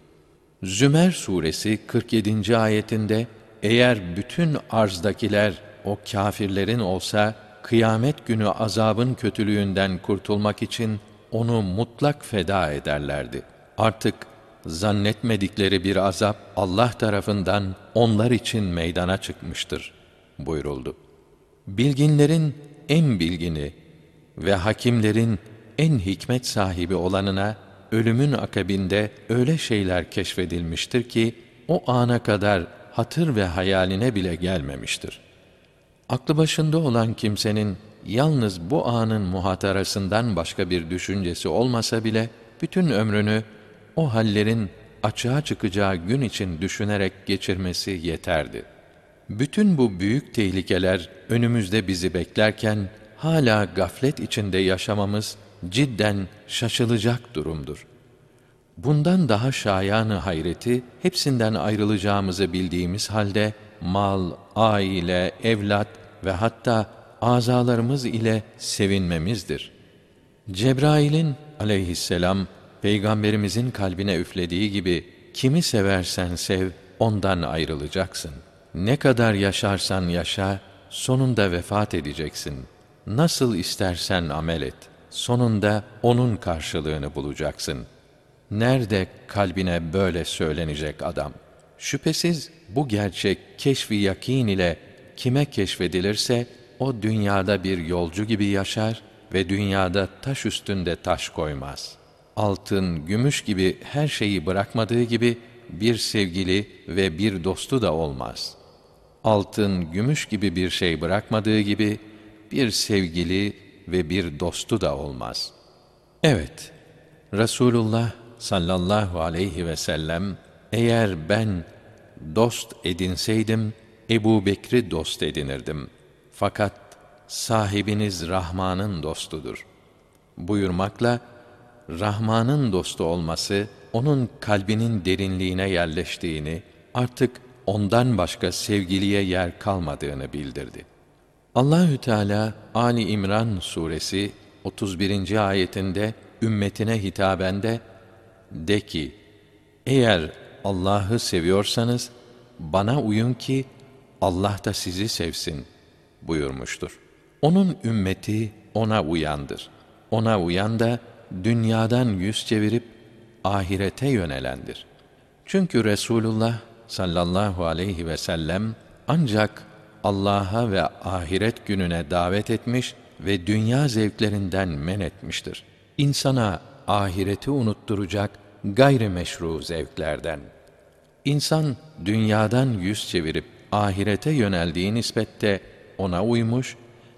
Zümer suresi 47. ayetinde eğer bütün arzdakiler o kâfirlerin olsa kıyamet günü azabın kötülüğünden kurtulmak için onu mutlak feda ederlerdi. Artık zannetmedikleri bir azap Allah tarafından onlar için meydana çıkmıştır buyuruldu. Bilginlerin en bilgini ve hakimlerin en hikmet sahibi olanına ölümün akabinde öyle şeyler keşfedilmiştir ki o ana kadar hatır ve hayaline bile gelmemiştir. Aklı başında olan kimsenin yalnız bu anın muhatarasından başka bir düşüncesi olmasa bile bütün ömrünü o hallerin açığa çıkacağı gün için düşünerek geçirmesi yeterdi. Bütün bu büyük tehlikeler önümüzde bizi beklerken hala gaflet içinde yaşamamız cidden şaşılacak durumdur. Bundan daha şayanı hayreti hepsinden ayrılacağımızı bildiğimiz halde mal, aile, evlat ve hatta azalarımız ile sevinmemizdir. Cebrail'in aleyhisselam peygamberimizin kalbine üflediği gibi kimi seversen sev ondan ayrılacaksın. Ne kadar yaşarsan yaşa sonunda vefat edeceksin. Nasıl istersen amel et. Sonunda onun karşılığını bulacaksın. Nerede kalbine böyle söylenecek adam? Şüphesiz bu gerçek keşfi yakin ile kime keşfedilirse o dünyada bir yolcu gibi yaşar ve dünyada taş üstünde taş koymaz. Altın, gümüş gibi her şeyi bırakmadığı gibi bir sevgili ve bir dostu da olmaz. Altın, gümüş gibi bir şey bırakmadığı gibi bir sevgili ve bir dostu da olmaz. Evet, Resulullah sallallahu aleyhi ve sellem eğer ben dost edinseydim Ebu Bekri dost edinirdim. Fakat sahibiniz Rahman'ın dostudur. Buyurmakla, Rahman'ın dostu olması, onun kalbinin derinliğine yerleştiğini, artık ondan başka sevgiliye yer kalmadığını bildirdi. Allahü Teala Ali İmran suresi 31. ayetinde ümmetine hitabende de ki: Eğer Allah'ı seviyorsanız bana uyun ki Allah da sizi sevsin buyurmuştur. Onun ümmeti ona uyandır. Ona uyan da dünyadan yüz çevirip ahirete yönelendir. Çünkü Resulullah sallallahu aleyhi ve sellem ancak Allah'a ve ahiret gününe davet etmiş ve dünya zevklerinden men etmiştir. İnsana ahireti unutturacak gayrimeşru zevklerden. İnsan dünyadan yüz çevirip ahirete yöneldiği nispette ona uymuş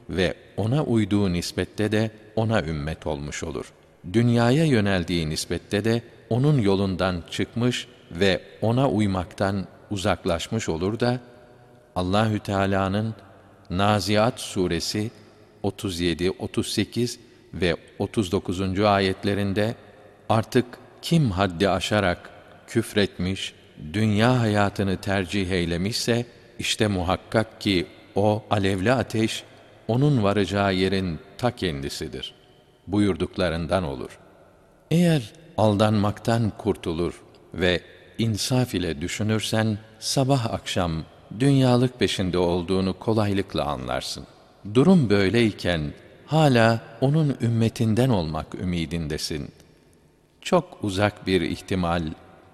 ve ona uyduğu nispette de ona ümmet olmuş olur. Dünyaya yöneldiği nispette de onun yolundan çıkmış ve ona uymaktan uzaklaşmış olur da Allahü Teala'nın Naziat suresi 37, 38 ve 39. ayetlerinde artık kim haddi aşarak küfretmiş, dünya hayatını tercih eylemişse işte muhakkak ki o alevli ateş onun varacağı yerin ta kendisidir buyurduklarından olur. Eğer aldanmaktan kurtulur ve insaf ile düşünürsen sabah akşam dünyalık peşinde olduğunu kolaylıkla anlarsın. Durum böyleyken hala onun ümmetinden olmak ümidindesin. Çok uzak bir ihtimal,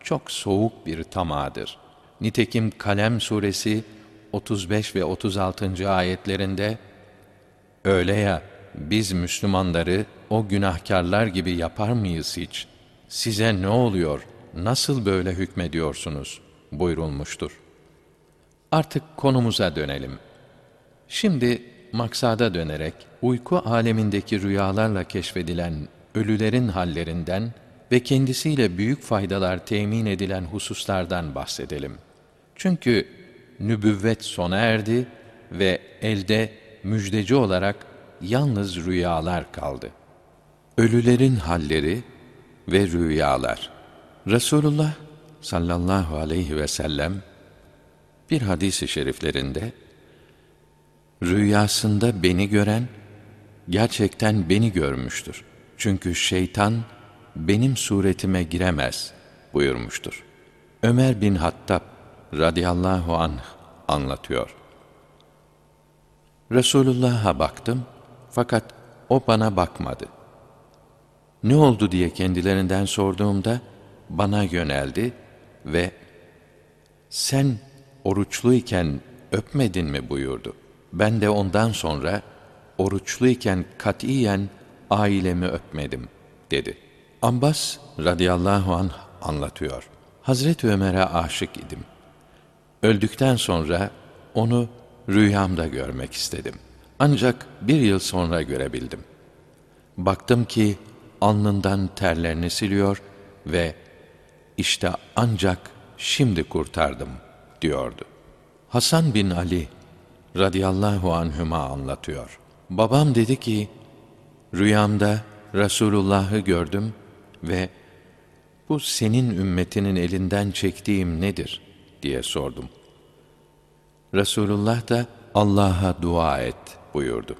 çok soğuk bir tamadır. Nitekim Kalem suresi 35 ve 36. ayetlerinde öyle ya biz Müslümanları o günahkarlar gibi yapar mıyız hiç? Size ne oluyor? Nasıl böyle hükmediyorsunuz? buyurulmuştur. Artık konumuza dönelim. Şimdi maksada dönerek uyku alemindeki rüyalarla keşfedilen ölülerin hallerinden ve kendisiyle büyük faydalar temin edilen hususlardan bahsedelim. Çünkü nübüvvet sona erdi ve elde müjdeci olarak yalnız rüyalar kaldı. Ölülerin halleri ve rüyalar. Resulullah sallallahu aleyhi ve sellem bir hadis-i şeriflerinde rüyasında beni gören gerçekten beni görmüştür. Çünkü şeytan benim suretime giremez buyurmuştur. Ömer bin Hattab radıyallahu anh anlatıyor. Resulullah'a baktım fakat o bana bakmadı. Ne oldu diye kendilerinden sorduğumda bana yöneldi ve sen oruçluyken öpmedin mi buyurdu. Ben de ondan sonra oruçluyken katiyen ailemi öpmedim dedi. Abbas radıyallahu anh anlatıyor. Hazreti Ömer'e aşık idim. Öldükten sonra onu rüyamda görmek istedim. Ancak bir yıl sonra görebildim. Baktım ki alnından terlerini siliyor ve işte ancak şimdi kurtardım diyordu. Hasan bin Ali radıyallahu anhüma anlatıyor. Babam dedi ki, rüyamda Resulullah'ı gördüm ve bu senin ümmetinin elinden çektiğim nedir diye sordum. Resulullah da Allah'a dua et buyurdu.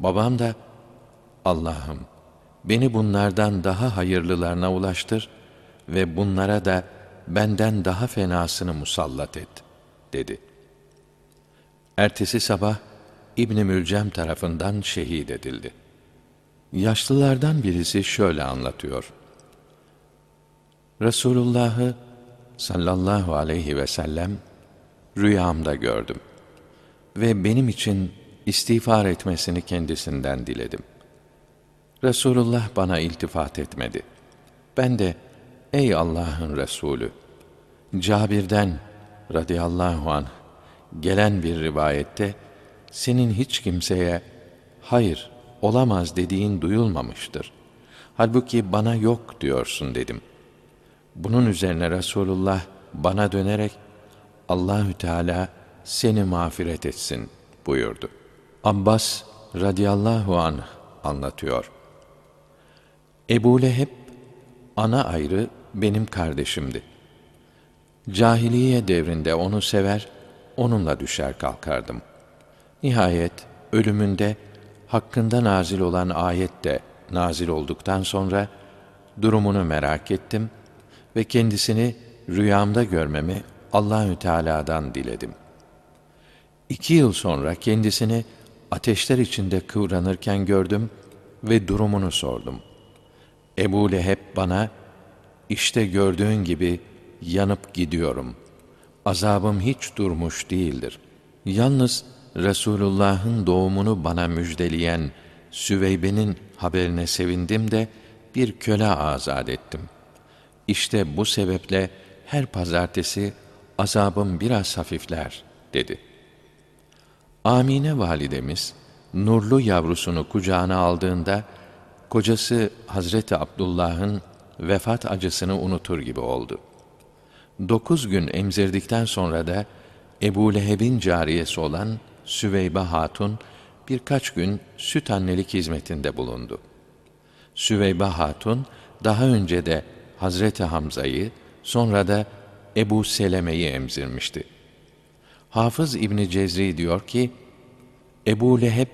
Babam da Allah'ım beni bunlardan daha hayırlılarına ulaştır ve bunlara da benden daha fenasını musallat et dedi. Ertesi sabah İbn Mülcem tarafından şehit edildi. Yaşlılardan birisi şöyle anlatıyor. Resulullah'ı sallallahu aleyhi ve sellem rüyamda gördüm ve benim için istiğfar etmesini kendisinden diledim. Resulullah bana iltifat etmedi. Ben de ey Allah'ın Resulü Cabir'den radıyallahu anh gelen bir rivayette senin hiç kimseye hayır olamaz dediğin duyulmamıştır. Halbuki bana yok diyorsun dedim. Bunun üzerine Resulullah bana dönerek Allahü Teala seni mağfiret etsin buyurdu. Abbas radıyallahu anh anlatıyor. Ebu Leheb ana ayrı benim kardeşimdi. Cahiliye devrinde onu sever, onunla düşer kalkardım. Nihayet ölümünde hakkında nazil olan ayet de nazil olduktan sonra durumunu merak ettim ve kendisini rüyamda görmemi Allahü Teala'dan diledim. İki yıl sonra kendisini ateşler içinde kıvranırken gördüm ve durumunu sordum. Ebu Leheb bana, işte gördüğün gibi yanıp gidiyorum. Azabım hiç durmuş değildir. Yalnız Resulullah'ın doğumunu bana müjdeleyen Süveybe'nin haberine sevindim de bir köle azad ettim. İşte bu sebeple her pazartesi azabım biraz hafifler dedi. Amine validemiz nurlu yavrusunu kucağına aldığında kocası Hazreti Abdullah'ın vefat acısını unutur gibi oldu. Dokuz gün emzirdikten sonra da Ebu Leheb'in cariyesi olan Süveybe Hatun birkaç gün süt annelik hizmetinde bulundu. Süveybe Hatun daha önce de Hazreti Hamza'yı sonra da Ebu Seleme'yi emzirmişti. Hafız İbni Cezri diyor ki, Ebu Leheb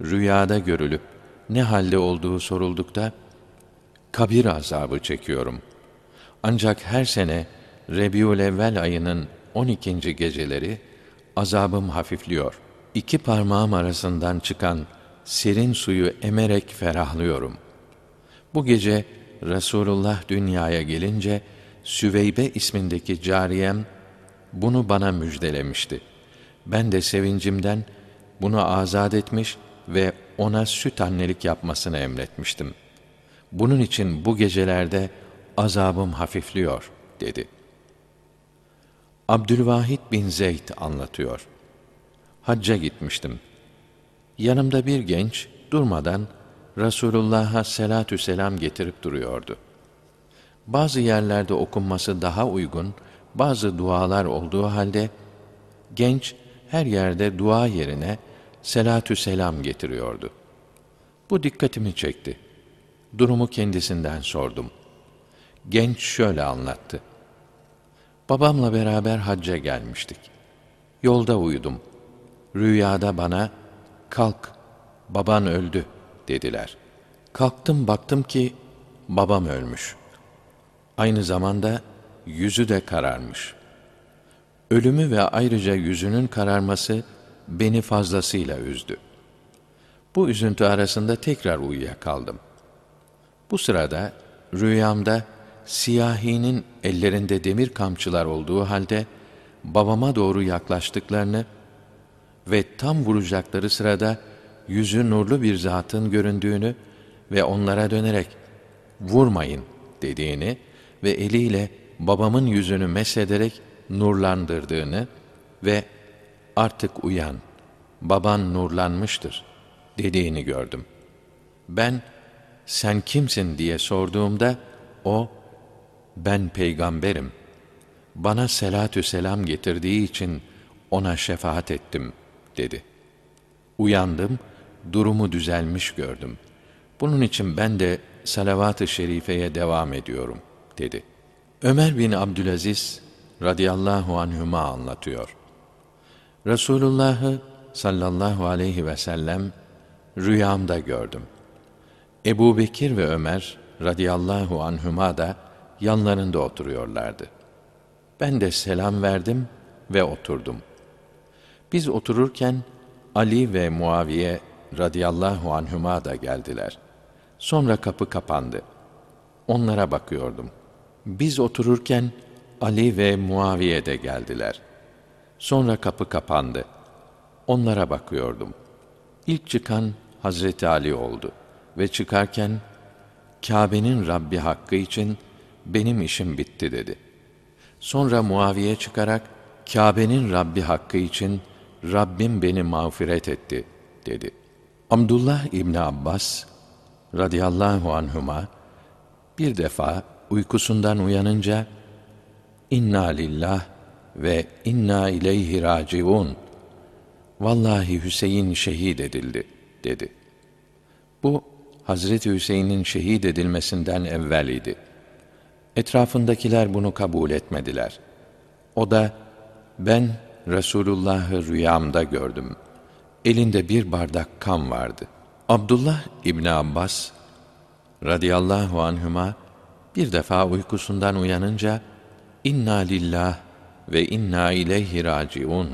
rüyada görülüp ne halde olduğu soruldukta, kabir azabı çekiyorum. Ancak her sene Rebiül Evvel ayının 12. geceleri azabım hafifliyor. İki parmağım arasından çıkan serin suyu emerek ferahlıyorum. Bu gece Resulullah dünyaya gelince Süveybe ismindeki cariyem bunu bana müjdelemişti. Ben de sevincimden bunu azat etmiş ve ona süt annelik yapmasını emretmiştim. Bunun için bu gecelerde azabım hafifliyor dedi. Abdülvahid bin Zeyd anlatıyor. Hacca gitmiştim. Yanımda bir genç durmadan Resulullah'a selatü selam getirip duruyordu. Bazı yerlerde okunması daha uygun, bazı dualar olduğu halde genç her yerde dua yerine selatü selam getiriyordu. Bu dikkatimi çekti. Durumu kendisinden sordum. Genç şöyle anlattı. Babamla beraber hacca gelmiştik. Yolda uyudum. Rüyada bana kalk baban öldü dediler. Kalktım baktım ki babam ölmüş. Aynı zamanda yüzü de kararmış. Ölümü ve ayrıca yüzünün kararması beni fazlasıyla üzdü. Bu üzüntü arasında tekrar uyuyakaldım. Bu sırada rüyamda siyahinin ellerinde demir kamçılar olduğu halde babama doğru yaklaştıklarını ve tam vuracakları sırada yüzü nurlu bir zatın göründüğünü ve onlara dönerek vurmayın dediğini ve eliyle babamın yüzünü mesederek nurlandırdığını ve artık uyan, baban nurlanmıştır dediğini gördüm. Ben, sen kimsin diye sorduğumda, o, ben peygamberim. Bana selatü selam getirdiği için ona şefaat ettim, dedi. Uyandım, durumu düzelmiş gördüm. Bunun için ben de salavat-ı şerifeye devam ediyorum, dedi. Ömer bin Abdülaziz radıyallahu anhüma anlatıyor. Resulullah'ı sallallahu aleyhi ve sellem rüyamda gördüm. Ebu Bekir ve Ömer radıyallahu anhüma da yanlarında oturuyorlardı. Ben de selam verdim ve oturdum. Biz otururken Ali ve Muaviye radıyallahu anhüma da geldiler. Sonra kapı kapandı. Onlara bakıyordum. Biz otururken Ali ve Muaviye de geldiler. Sonra kapı kapandı. Onlara bakıyordum. İlk çıkan Hazreti Ali oldu ve çıkarken Kâbe'nin Rabbi hakkı için benim işim bitti dedi. Sonra Muaviye çıkarak Kâbe'nin Rabbi hakkı için Rabbim beni mağfiret etti dedi. Abdullah İbni Abbas radıyallahu anhuma bir defa uykusundan uyanınca inna lillah ve inna ileyhi raciun vallahi Hüseyin şehit edildi dedi. Bu Hazreti Hüseyin'in şehit edilmesinden evvel idi. Etrafındakiler bunu kabul etmediler. O da ben Resulullah'ı rüyamda gördüm. Elinde bir bardak kan vardı. Abdullah İbni Abbas radıyallahu anhüma bir defa uykusundan uyanınca inna lillah ve inna ileyhi raciun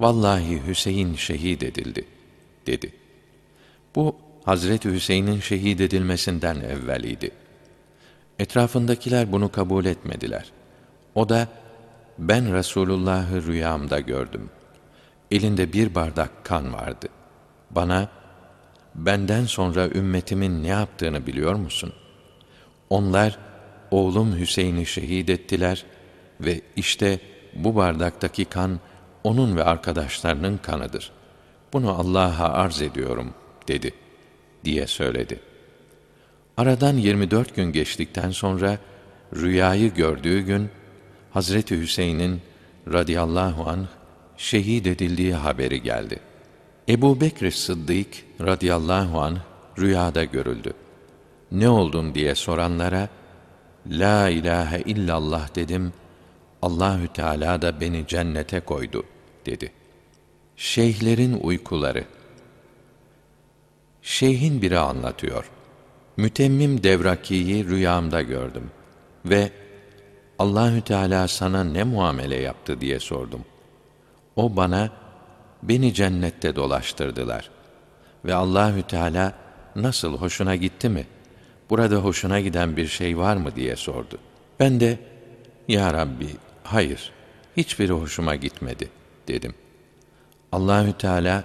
vallahi Hüseyin şehit edildi dedi. Bu Hazreti Hüseyin'in şehit edilmesinden evveliydi. Etrafındakiler bunu kabul etmediler. O da ben Resulullah'ı rüyamda gördüm. Elinde bir bardak kan vardı. Bana benden sonra ümmetimin ne yaptığını biliyor musun? Onlar oğlum Hüseyin'i şehit ettiler ve işte bu bardaktaki kan onun ve arkadaşlarının kanıdır. Bunu Allah'a arz ediyorum dedi diye söyledi. Aradan 24 gün geçtikten sonra rüyayı gördüğü gün Hazreti Hüseyin'in radıyallahu anh şehit edildiği haberi geldi. Ebu Bekr Sıddık radıyallahu anh rüyada görüldü. Ne oldun diye soranlara La ilahe illallah dedim. Allahü Teala da beni cennete koydu dedi. Şeyhlerin uykuları. Şeyhin biri anlatıyor. Mütemmim Devraki'yi rüyamda gördüm ve Allahü Teala sana ne muamele yaptı diye sordum. O bana beni cennette dolaştırdılar ve Allahü Teala nasıl hoşuna gitti mi? Burada hoşuna giden bir şey var mı diye sordu. Ben de ya Rabbi hayır hiçbiri hoşuma gitmedi dedim. Allahü Teala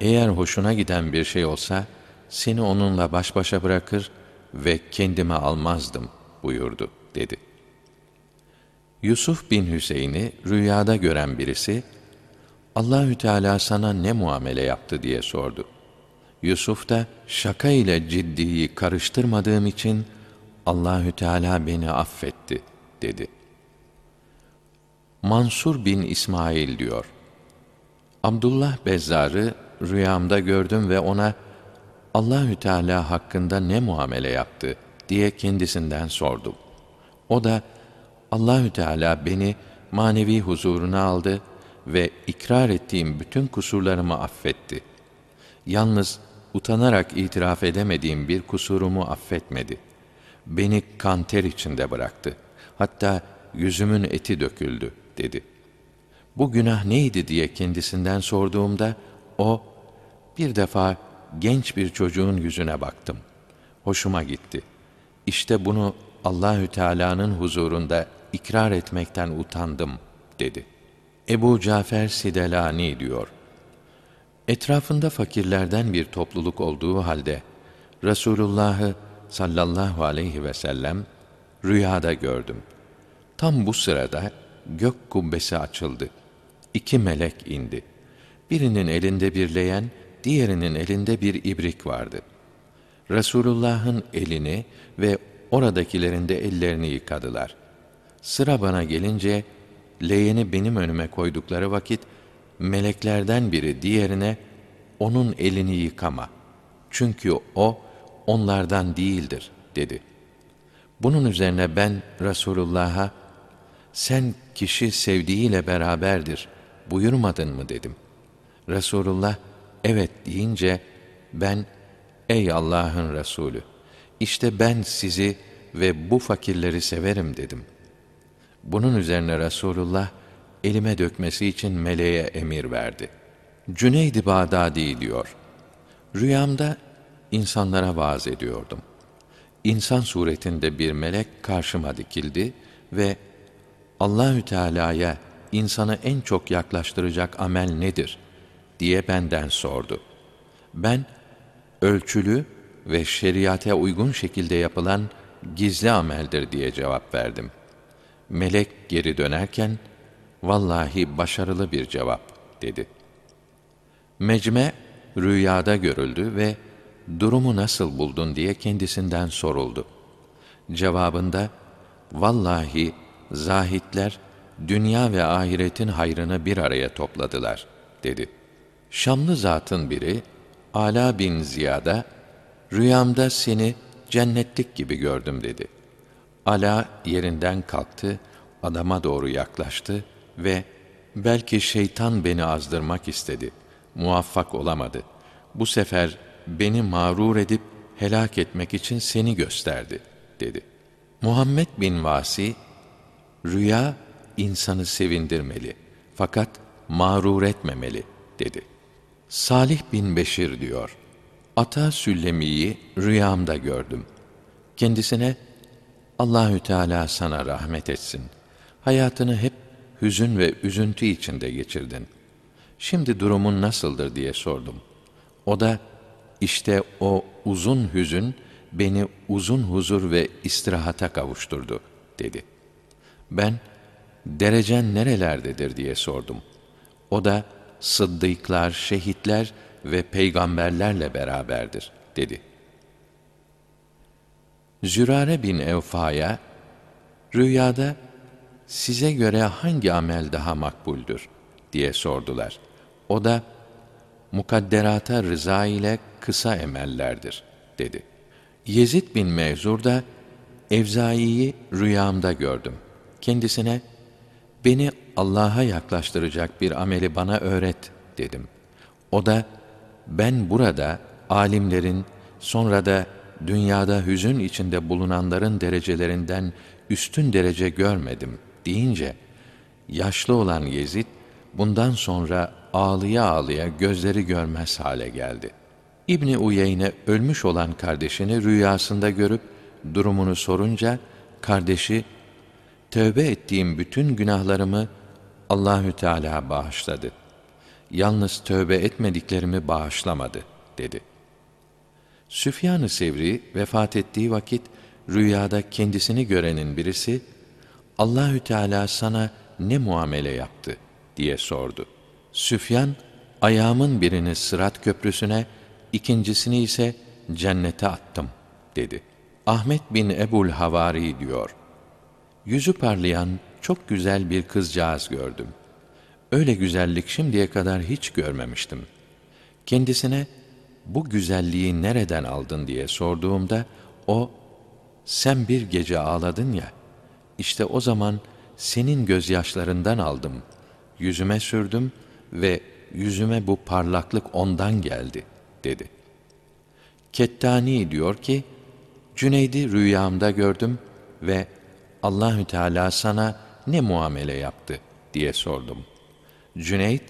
eğer hoşuna giden bir şey olsa seni onunla baş başa bırakır ve kendime almazdım buyurdu dedi. Yusuf bin Hüseyin'i rüyada gören birisi Allahü Teala sana ne muamele yaptı diye sordu. Yusuf da şaka ile ciddiyi karıştırmadığım için Allahü Teala beni affetti dedi. Mansur bin İsmail diyor. Abdullah Bezzar'ı rüyamda gördüm ve ona Allahü Teala hakkında ne muamele yaptı diye kendisinden sordum. O da Allahü Teala beni manevi huzuruna aldı ve ikrar ettiğim bütün kusurlarımı affetti. Yalnız utanarak itiraf edemediğim bir kusurumu affetmedi. Beni kanter içinde bıraktı. Hatta yüzümün eti döküldü dedi. Bu günah neydi diye kendisinden sorduğumda o bir defa genç bir çocuğun yüzüne baktım. Hoşuma gitti. İşte bunu Allahü Teala'nın huzurunda ikrar etmekten utandım dedi. Ebu Cafer Sidelani diyor. Etrafında fakirlerden bir topluluk olduğu halde Resulullah'ı sallallahu aleyhi ve sellem rüyada gördüm. Tam bu sırada gök kubbesi açıldı. İki melek indi. Birinin elinde bir leyen, diğerinin elinde bir ibrik vardı. Resulullah'ın elini ve oradakilerin de ellerini yıkadılar. Sıra bana gelince leğeni benim önüme koydukları vakit meleklerden biri diğerine onun elini yıkama. Çünkü o onlardan değildir dedi. Bunun üzerine ben Resulullah'a sen kişi sevdiğiyle beraberdir buyurmadın mı dedim. Resulullah evet deyince ben ey Allah'ın Resulü işte ben sizi ve bu fakirleri severim dedim. Bunun üzerine Resulullah elime dökmesi için meleğe emir verdi. Cüneyd-i Bağdadi diyor. Rüyamda insanlara vaaz ediyordum. İnsan suretinde bir melek karşıma dikildi ve Allahü Teala'ya insanı en çok yaklaştıracak amel nedir diye benden sordu. Ben ölçülü ve şeriate uygun şekilde yapılan gizli ameldir diye cevap verdim. Melek geri dönerken vallahi başarılı bir cevap dedi. Mecme rüyada görüldü ve durumu nasıl buldun diye kendisinden soruldu. Cevabında vallahi zahitler dünya ve ahiretin hayrını bir araya topladılar dedi. Şamlı zatın biri Ala bin Ziya'da rüyamda seni cennetlik gibi gördüm dedi. Ala yerinden kalktı, adama doğru yaklaştı ve belki şeytan beni azdırmak istedi. Muvaffak olamadı. Bu sefer beni mağrur edip helak etmek için seni gösterdi dedi. Muhammed bin Vasi rüya insanı sevindirmeli fakat mağrur etmemeli dedi. Salih bin Beşir diyor. Ata Süllemi'yi rüyamda gördüm. Kendisine Allahü Teala sana rahmet etsin. Hayatını hep hüzün ve üzüntü içinde geçirdin. Şimdi durumun nasıldır diye sordum. O da işte o uzun hüzün beni uzun huzur ve istirahata kavuşturdu dedi. Ben derecen nerelerdedir diye sordum. O da sıddıklar, şehitler ve peygamberlerle beraberdir dedi. Zürare bin Evfa'ya rüyada size göre hangi amel daha makbuldür diye sordular. O da mukadderata rıza ile kısa emellerdir dedi. Yezid bin Mevzur da Evzai'yi rüyamda gördüm. Kendisine beni Allah'a yaklaştıracak bir ameli bana öğret dedim. O da ben burada alimlerin sonra da dünyada hüzün içinde bulunanların derecelerinden üstün derece görmedim deyince yaşlı olan Yezid bundan sonra ağlıya ağlıya gözleri görmez hale geldi. İbni Uyeyne ölmüş olan kardeşini rüyasında görüp durumunu sorunca kardeşi tövbe ettiğim bütün günahlarımı Allahü Teala bağışladı. Yalnız tövbe etmediklerimi bağışlamadı dedi. Süfyan-ı Sevri vefat ettiği vakit rüyada kendisini görenin birisi Allahü Teala sana ne muamele yaptı diye sordu. Süfyan ayağımın birini Sırat köprüsüne, ikincisini ise cennete attım dedi. Ahmet bin Ebul Havari diyor. Yüzü parlayan çok güzel bir kızcağız gördüm. Öyle güzellik şimdiye kadar hiç görmemiştim. Kendisine bu güzelliği nereden aldın diye sorduğumda o sen bir gece ağladın ya işte o zaman senin gözyaşlarından aldım. Yüzüme sürdüm ve yüzüme bu parlaklık ondan geldi dedi. Kettani diyor ki Cüneyd'i rüyamda gördüm ve Allahü Teala sana ne muamele yaptı diye sordum. Cüneyd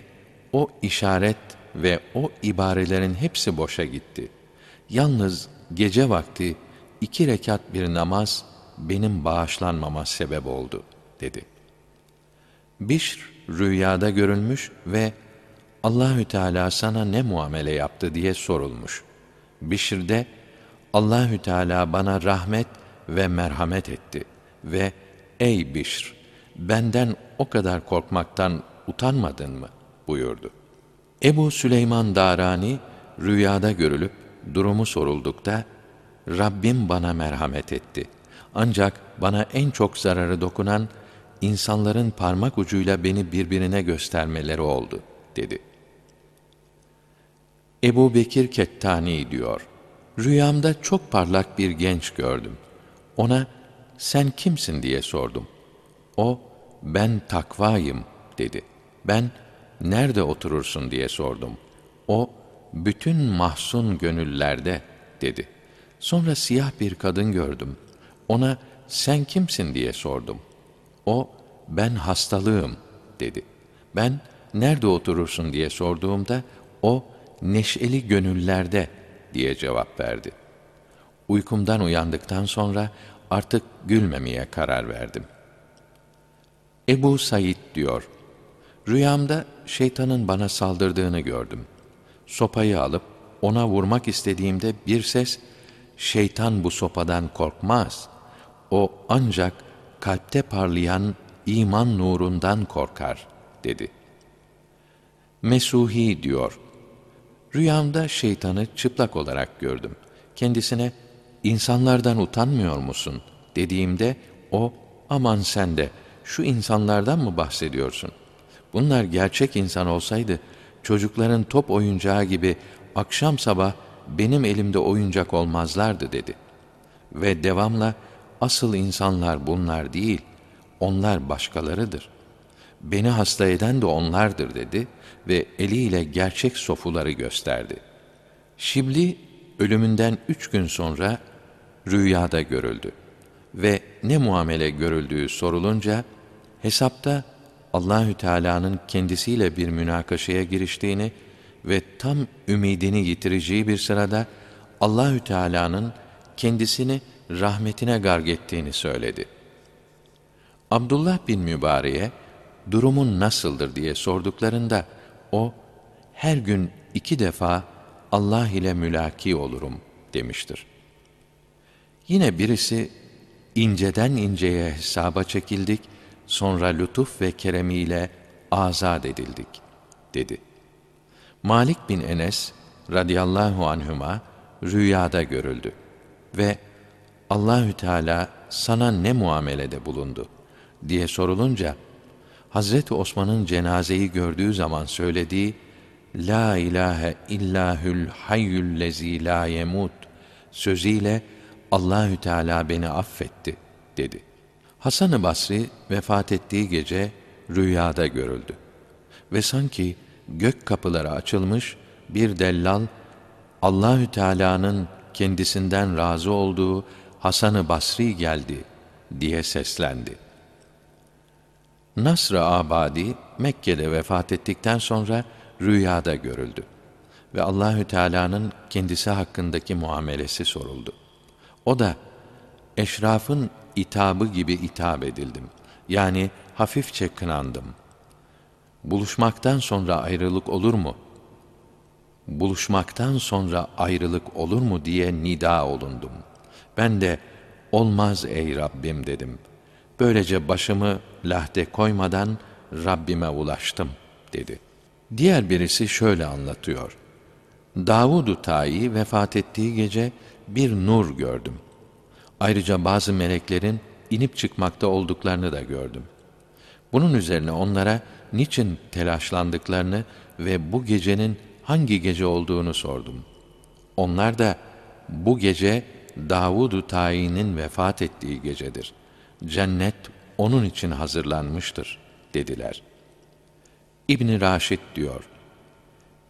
o işaret ve o ibarelerin hepsi boşa gitti. Yalnız gece vakti iki rekat bir namaz benim bağışlanmama sebep oldu dedi. Bişr rüyada görülmüş ve Allahü Teala sana ne muamele yaptı diye sorulmuş. Bişr'de Allahü Teala bana rahmet ve merhamet etti ve ey Bişr benden o kadar korkmaktan utanmadın mı buyurdu. Ebu Süleyman Darani rüyada görülüp durumu soruldukta Rabbim bana merhamet etti. Ancak bana en çok zararı dokunan insanların parmak ucuyla beni birbirine göstermeleri oldu dedi. Ebu Bekir Kettani diyor. Rüyamda çok parlak bir genç gördüm. Ona sen kimsin diye sordum. O ben takvayım dedi. Ben nerede oturursun diye sordum. O bütün mahzun gönüllerde dedi. Sonra siyah bir kadın gördüm. Ona sen kimsin diye sordum. O ben hastalığım dedi. Ben nerede oturursun diye sorduğumda o neşeli gönüllerde diye cevap verdi. Uykumdan uyandıktan sonra artık gülmemeye karar verdim. Ebu Said diyor, Rüyamda şeytanın bana saldırdığını gördüm. Sopayı alıp ona vurmak istediğimde bir ses, şeytan bu sopadan korkmaz. O ancak kalpte parlayan iman nurundan korkar, dedi. Mesuhi diyor, Rüyamda şeytanı çıplak olarak gördüm. Kendisine, insanlardan utanmıyor musun? dediğimde, o, aman sen de, şu insanlardan mı bahsediyorsun? Bunlar gerçek insan olsaydı, çocukların top oyuncağı gibi akşam sabah benim elimde oyuncak olmazlardı dedi. Ve devamla, asıl insanlar bunlar değil, onlar başkalarıdır. Beni hasta eden de onlardır dedi ve eliyle gerçek sofuları gösterdi. Şibli ölümünden üç gün sonra rüyada görüldü ve ne muamele görüldüğü sorulunca hesapta Allahü Teala'nın kendisiyle bir münakaşaya giriştiğini ve tam ümidini yitireceği bir sırada Allahü Teala'nın kendisini rahmetine garg ettiğini söyledi. Abdullah bin Mübare'ye durumun nasıldır diye sorduklarında o her gün iki defa Allah ile mülaki olurum demiştir. Yine birisi inceden inceye hesaba çekildik, sonra lütuf ve keremiyle azad edildik dedi. Malik bin Enes radıyallahu anhuma rüyada görüldü ve Allahü Teala sana ne muamelede bulundu diye sorulunca Hazreti Osman'ın cenazeyi gördüğü zaman söylediği La ilahe illahül hayyül lezi la yemut sözüyle Allahü Teala beni affetti dedi. Hasan-ı Basri vefat ettiği gece rüyada görüldü. Ve sanki gök kapıları açılmış bir dellal Allahü Teala'nın kendisinden razı olduğu Hasan-ı Basri geldi diye seslendi. Nasr-ı Abadi Mekke'de vefat ettikten sonra rüyada görüldü ve Allahü Teala'nın kendisi hakkındaki muamelesi soruldu. O da eşrafın itabı gibi itap edildim. Yani hafifçe kınandım. Buluşmaktan sonra ayrılık olur mu? Buluşmaktan sonra ayrılık olur mu diye nida olundum. Ben de olmaz ey Rabbim dedim. Böylece başımı lahde koymadan Rabbime ulaştım dedi. Diğer birisi şöyle anlatıyor. Davud-u Tayi vefat ettiği gece bir nur gördüm. Ayrıca bazı meleklerin inip çıkmakta olduklarını da gördüm. Bunun üzerine onlara niçin telaşlandıklarını ve bu gecenin hangi gece olduğunu sordum. Onlar da bu gece Davud-u Tayin'in vefat ettiği gecedir. Cennet onun için hazırlanmıştır dediler. İbn Raşid diyor.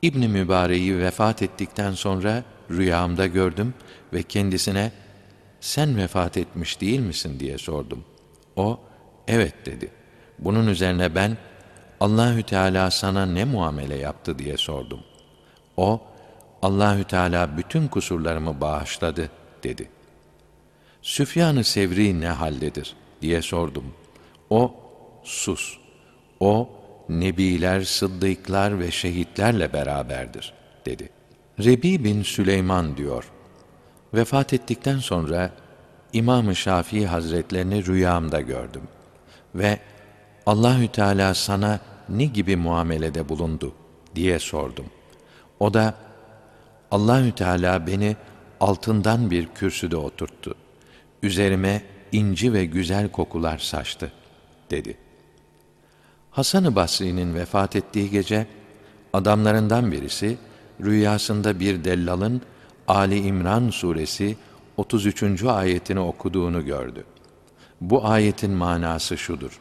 İbn Mübareği vefat ettikten sonra rüyamda gördüm ve kendisine sen vefat etmiş değil misin diye sordum. O evet dedi. Bunun üzerine ben Allahü Teala sana ne muamele yaptı diye sordum. O Allahü Teala bütün kusurlarımı bağışladı dedi. Süfyan-ı Sevri ne haldedir diye sordum. O sus. O nebiler, sıddıklar ve şehitlerle beraberdir dedi. Rebi bin Süleyman diyor. Vefat ettikten sonra İmam-ı Şafii Hazretlerini rüyamda gördüm ve Allahü Teala sana ne gibi muamelede bulundu diye sordum. O da Allahü Teala beni altından bir kürsüde oturttu. Üzerime inci ve güzel kokular saçtı dedi. Hasan-ı Basri'nin vefat ettiği gece adamlarından birisi rüyasında bir dellalın Ali İmran suresi 33. ayetini okuduğunu gördü. Bu ayetin manası şudur.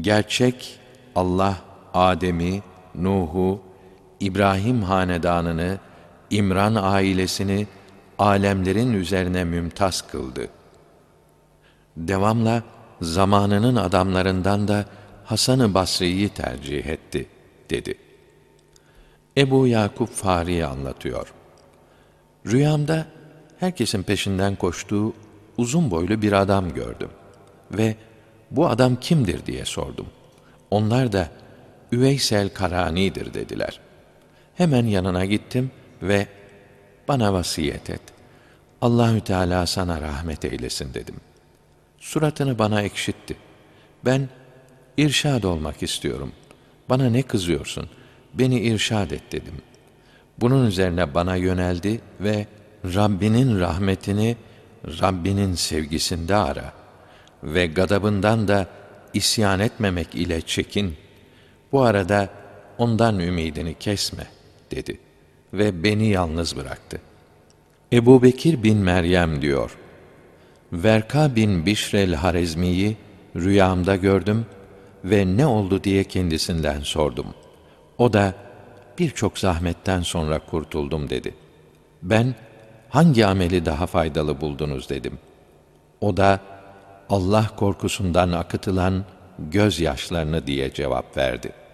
Gerçek Allah Adem'i, Nuh'u, İbrahim hanedanını, İmran ailesini alemlerin üzerine mümtaz kıldı. Devamla zamanının adamlarından da Hasan-ı Basri'yi tercih etti, dedi. Ebu Yakup Fari anlatıyor. Rüyamda herkesin peşinden koştuğu uzun boylu bir adam gördüm ve bu adam kimdir diye sordum. Onlar da Üveysel Karani'dir dediler. Hemen yanına gittim ve bana vasiyet et. Allahü Teala sana rahmet eylesin dedim. Suratını bana ekşitti. Ben irşad olmak istiyorum. Bana ne kızıyorsun? Beni irşad et dedim. Bunun üzerine bana yöneldi ve Rabbinin rahmetini Rabbinin sevgisinde ara ve gadabından da isyan etmemek ile çekin. Bu arada ondan ümidini kesme dedi ve beni yalnız bıraktı. Ebu Bekir bin Meryem diyor. Verka bin Bişrel Harezmi'yi rüyamda gördüm ve ne oldu diye kendisinden sordum. O da birçok zahmetten sonra kurtuldum dedi. Ben hangi ameli daha faydalı buldunuz dedim. O da Allah korkusundan akıtılan gözyaşlarını diye cevap verdi.''